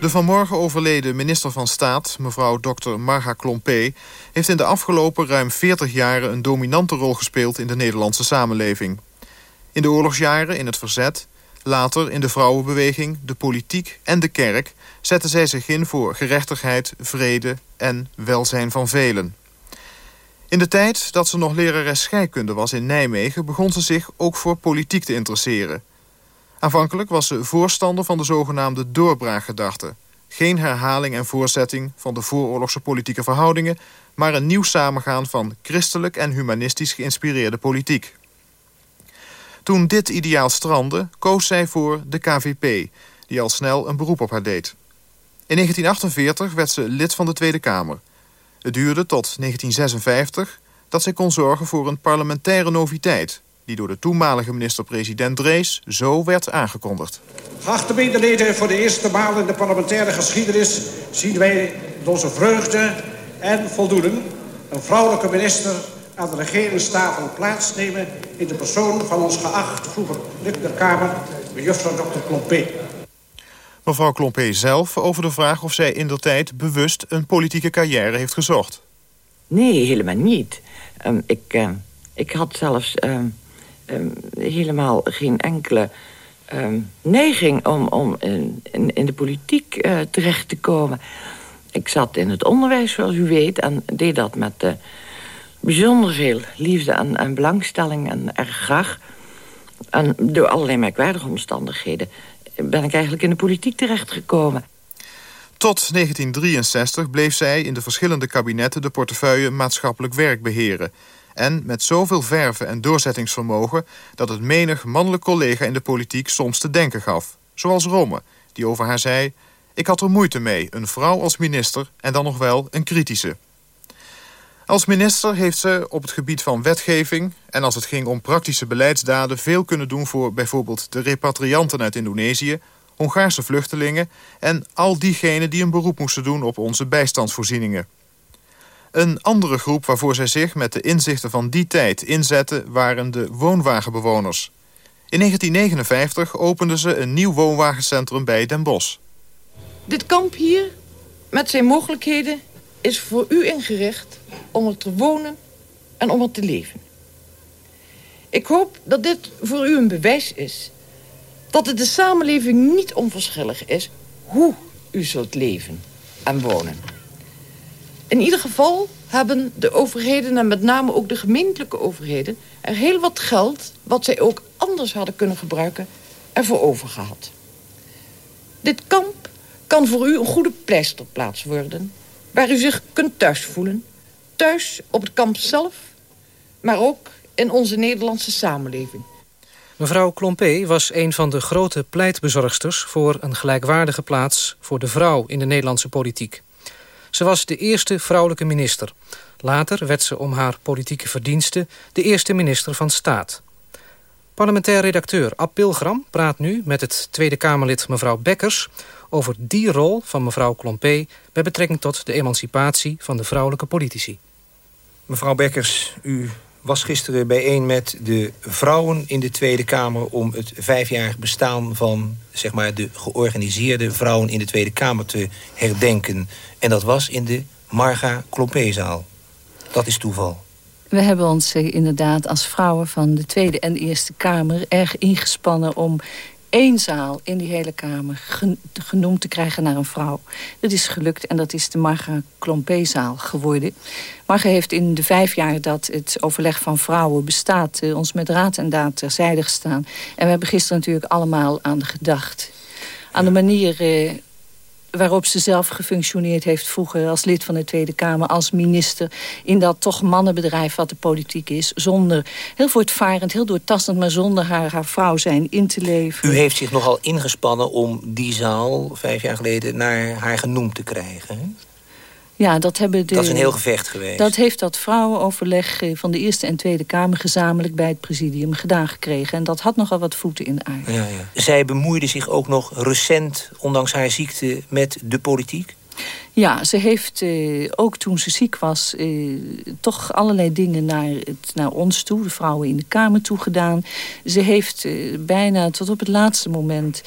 De vanmorgen overleden minister van Staat, mevrouw Dr. Marga Klompé... heeft in de afgelopen ruim 40 jaren een dominante rol gespeeld... in de Nederlandse samenleving. In de oorlogsjaren in het verzet, later in de vrouwenbeweging... de politiek en de kerk zette zij zich in voor gerechtigheid, vrede... en welzijn van velen. In de tijd dat ze nog lerares scheikunde was in Nijmegen... begon ze zich ook voor politiek te interesseren... Aanvankelijk was ze voorstander van de zogenaamde doorbraakgedachte. Geen herhaling en voorzetting van de vooroorlogse politieke verhoudingen... maar een nieuw samengaan van christelijk en humanistisch geïnspireerde politiek. Toen dit ideaal strandde, koos zij voor de KVP... die al snel een beroep op haar deed. In 1948 werd ze lid van de Tweede Kamer. Het duurde tot 1956 dat zij kon zorgen voor een parlementaire noviteit die door de toenmalige minister-president Drees zo werd aangekondigd. Geachte medeleden, voor de eerste maal in de parlementaire geschiedenis zien wij onze vreugde en voldoening een vrouwelijke minister aan de regeringstafel plaatsnemen in de persoon van ons geacht vroeger lid der Kamer, mevrouw Dr. Klompé. Mevrouw Klompé zelf over de vraag of zij in der tijd bewust een politieke carrière heeft gezocht. Nee, helemaal niet. Ehm, ik, ehm, ik had zelfs ehm, ehm, helemaal geen enkele ehm, neiging om, om in, in, in de politiek eh, terecht te komen. Ik zat in het onderwijs, zoals u weet, en deed dat met eh, bijzonder veel liefde en, en belangstelling en erg graag. En door allerlei merkwaardige omstandigheden ben ik eigenlijk in de politiek terechtgekomen. Tot 1963 bleef zij in de verschillende kabinetten de portefeuille maatschappelijk werk beheren. En met zoveel verve en doorzettingsvermogen dat het menig mannelijk collega in de politiek soms te denken gaf. Zoals Romme, die over haar zei... Ik had er moeite mee, een vrouw als minister en dan nog wel een kritische. Als minister heeft ze op het gebied van wetgeving... en als het ging om praktische beleidsdaden... veel kunnen doen voor bijvoorbeeld de repatrianten uit Indonesië... Hongaarse vluchtelingen en al diegenen die een beroep moesten doen op onze bijstandsvoorzieningen. Een andere groep waarvoor zij zich met de inzichten van die tijd inzette... waren de woonwagenbewoners. In 1959 openden ze een nieuw woonwagencentrum bij Den Bosch. Dit kamp hier, met zijn mogelijkheden, is voor u ingericht om er te wonen en om er te leven. Ik hoop dat dit voor u een bewijs is dat het de samenleving niet onverschillig is hoe u zult leven en wonen. In ieder geval hebben de overheden en met name ook de gemeentelijke overheden er heel wat geld, wat zij ook anders hadden kunnen gebruiken, ervoor overgehad. Dit kamp kan voor u een goede pleisterplaats worden... waar u zich kunt thuis voelen. Thuis op het kamp zelf, maar ook in onze Nederlandse samenleving. Mevrouw Klompé was een van de grote pleitbezorgsters... voor een gelijkwaardige plaats voor de vrouw in de Nederlandse politiek. Ze was de eerste vrouwelijke minister. Later werd ze om haar politieke verdiensten... de eerste minister van Staat. Parlementair redacteur Ab Pilgram praat nu met het Tweede Kamerlid mevrouw Bekkers... over die rol van mevrouw Klompé... bij betrekking tot de emancipatie van de vrouwelijke politici. Mevrouw Bekkers, u was gisteren bijeen met de vrouwen in de Tweede Kamer... om het vijfjarig bestaan van zeg maar, de georganiseerde vrouwen in de Tweede Kamer te herdenken. En dat was in de Marga Klompézaal. Dat is toeval. We hebben ons eh, inderdaad als vrouwen van de Tweede en Eerste Kamer... erg ingespannen om één zaal in die hele Kamer gen- genoemd te krijgen naar een vrouw. Dat is gelukt en dat is de Marga Klompé-zaal geworden. Marga heeft in de vijf jaar dat het overleg van vrouwen bestaat... eh, ons met raad en daad terzijde gestaan. En we hebben gisteren natuurlijk allemaal aan de gedacht. Aan de manier eh, waarop ze zelf gefunctioneerd heeft vroeger als lid van de Tweede Kamer, als minister, in dat toch mannenbedrijf wat de politiek is, zonder, heel voortvarend, heel doortastend, maar zonder haar, haar vrouw zijn in te leven. U heeft zich nogal ingespannen om die zaal vijf jaar geleden naar haar genoemd te krijgen. Ja, dat hebben de... Dat is een heel gevecht geweest. Dat heeft dat vrouwenoverleg eh, van de Eerste en Tweede Kamer gezamenlijk bij het presidium gedaan gekregen. En dat had nogal wat voeten in de aarde. Ja, ja. Zij bemoeide zich ook nog recent, ondanks haar ziekte, met de politiek. Ja, ze heeft eh, ook toen ze ziek was... eh, toch allerlei dingen naar, het, naar ons toe, de vrouwen in de Kamer toe gedaan. Ze heeft eh, bijna tot op het laatste moment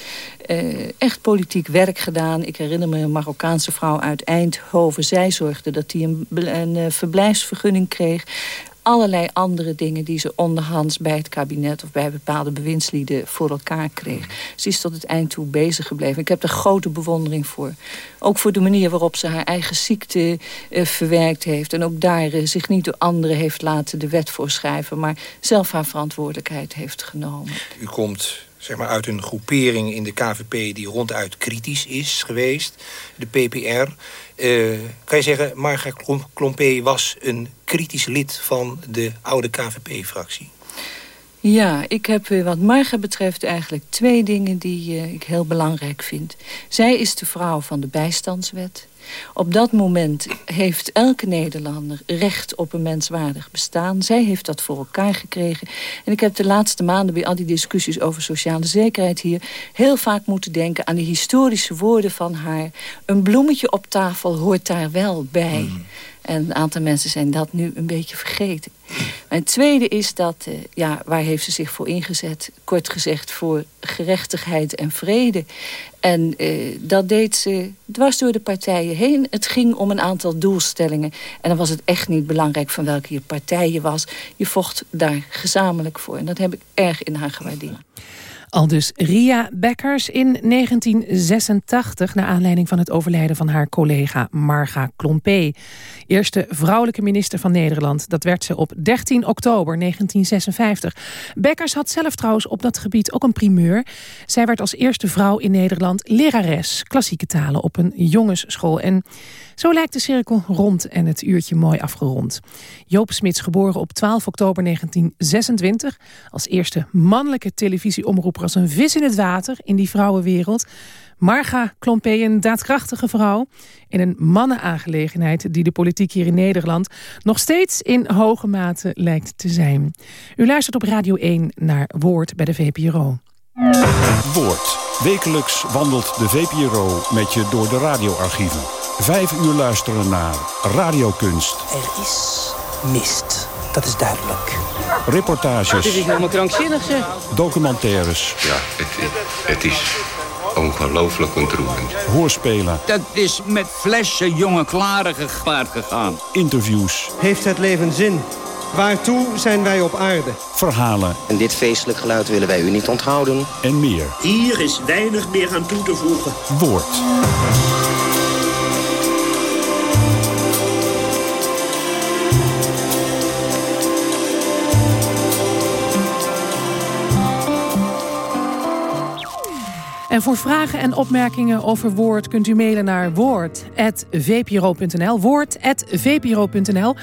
eh, echt politiek werk gedaan. Ik herinner me een Marokkaanse vrouw uit Eindhoven. Zij zorgde dat die een, een eh, verblijfsvergunning kreeg allerlei andere dingen die ze onderhands bij het kabinet of bij bepaalde bewindslieden voor elkaar kreeg. Ze is tot het eind toe bezig gebleven. Ik heb er grote bewondering voor. Ook voor de manier waarop ze haar eigen ziekte eh, verwerkt heeft. En ook daar eh, zich niet door anderen heeft laten de wet voorschrijven, maar zelf haar verantwoordelijkheid heeft genomen. U komt zeg maar, uit een groepering in de KVP die ronduit kritisch is geweest. De PPR. Eh, kan je zeggen, Marga Klom- Klompé was een kritisch lid van de oude KVP-fractie? Ja, ik heb eh, wat Marga betreft eigenlijk twee dingen die eh, ik heel belangrijk vind. Zij is de vrouw van de bijstandswet. Op dat moment heeft elke Nederlander recht op een menswaardig bestaan. Zij heeft dat voor elkaar gekregen. En ik heb de laatste maanden bij al die discussies over sociale zekerheid hier... heel vaak moeten denken aan die historische woorden van haar. Een bloemetje op tafel hoort daar wel bij. En een aantal mensen zijn dat nu een beetje vergeten. Mijn tweede is dat, eh, ja, waar heeft ze zich voor ingezet? Kort gezegd voor gerechtigheid en vrede. En eh, dat deed ze dwars door de partijen heen. Het ging om een aantal doelstellingen. En dan was het echt niet belangrijk van welke partij je was. Je vocht daar gezamenlijk voor. En dat heb ik erg in haar gewaardeerd. Al dus Ria Bekkers in 1986... naar aanleiding van het overlijden van haar collega Marga Klompé. Eerste vrouwelijke minister van Nederland. Dat werd ze op 13 oktober 1956. Bekkers had zelf trouwens op dat gebied ook een primeur. Zij werd als eerste vrouw in Nederland lerares klassieke talen... op een jongensschool. En zo lijkt de cirkel rond en het uurtje mooi afgerond. Joop Smits, geboren op 12 oktober 1926... als eerste mannelijke televisieomroeper als een vis in het water... in die vrouwenwereld. Marga Klompé, een daadkrachtige vrouw... in een mannenaangelegenheid die de politiek hier in Nederland... nog steeds in hoge mate lijkt te zijn. U luistert op Radio 1 naar Woord bij de VPRO. Woord. Wekelijks wandelt de VPRO met je door de radioarchieven. Vijf uur luisteren naar radiokunst, Er is mist. Dat is duidelijk. reportages, Dit is helemaal krankzinnig, zeg. documentaires, Ja, het, het is ongelooflijk ontroerend. hoorspelen, Dat is met flessen jonge klaren gepaard gegaan. interviews, Heeft het leven zin? Waartoe zijn wij op aarde? verhalen En dit feestelijk geluid willen wij u niet onthouden. en meer. Hier is weinig meer aan toe te voegen. Woord. En voor vragen en opmerkingen over Woord kunt u mailen naar woord.vpro.nl. Woord.vpro.nl.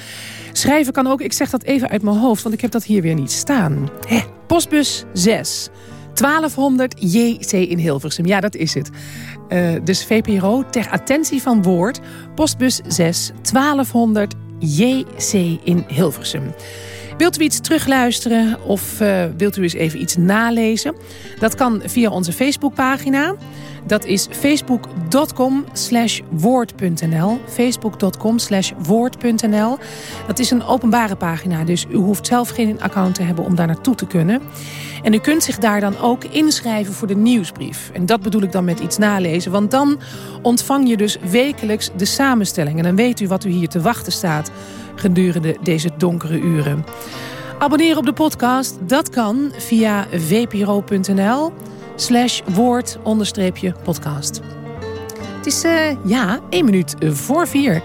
Schrijven kan ook, ik zeg dat even uit mijn hoofd, want ik heb dat hier weer niet staan. Hè, postbus 6. 1200 JC in Hilversum. Ja, dat is het. Eh, dus VPRO ter attentie van Woord. Postbus 6 1200 JC in Hilversum. Wilt u iets terugluisteren of eh, wilt u eens even iets nalezen? Dat kan via onze Facebookpagina. Dat is facebook.com slash woord.nl. Facebook.com slash woord.nl. Dat is een openbare pagina, dus u hoeft zelf geen account te hebben om daar naartoe te kunnen. En u kunt zich daar dan ook inschrijven voor de nieuwsbrief. En dat bedoel ik dan met iets nalezen, want dan ontvang je dus wekelijks de samenstelling. En dan weet u wat u hier te wachten staat gedurende deze donkere uren. Abonneren op de podcast, dat kan via vpro.nl slash woord podcast. Het is, eh, ja, één minuut voor vier.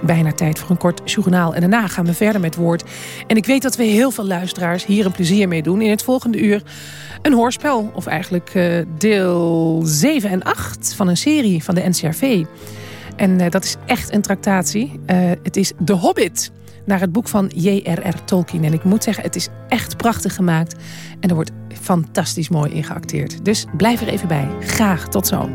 Bijna tijd voor een kort journaal. En daarna gaan we verder met woord. En ik weet dat we heel veel luisteraars hier een plezier mee doen. In het volgende uur een hoorspel. Of eigenlijk eh, deel 7 en 8 van een serie van de NCRV. En eh, dat is echt een tractatie. Eh, het is The Hobbit. Naar het boek van J.R.R. Tolkien. En ik moet zeggen, het is echt prachtig gemaakt. En er wordt fantastisch mooi in geacteerd. Dus blijf er even bij. Graag, tot zo.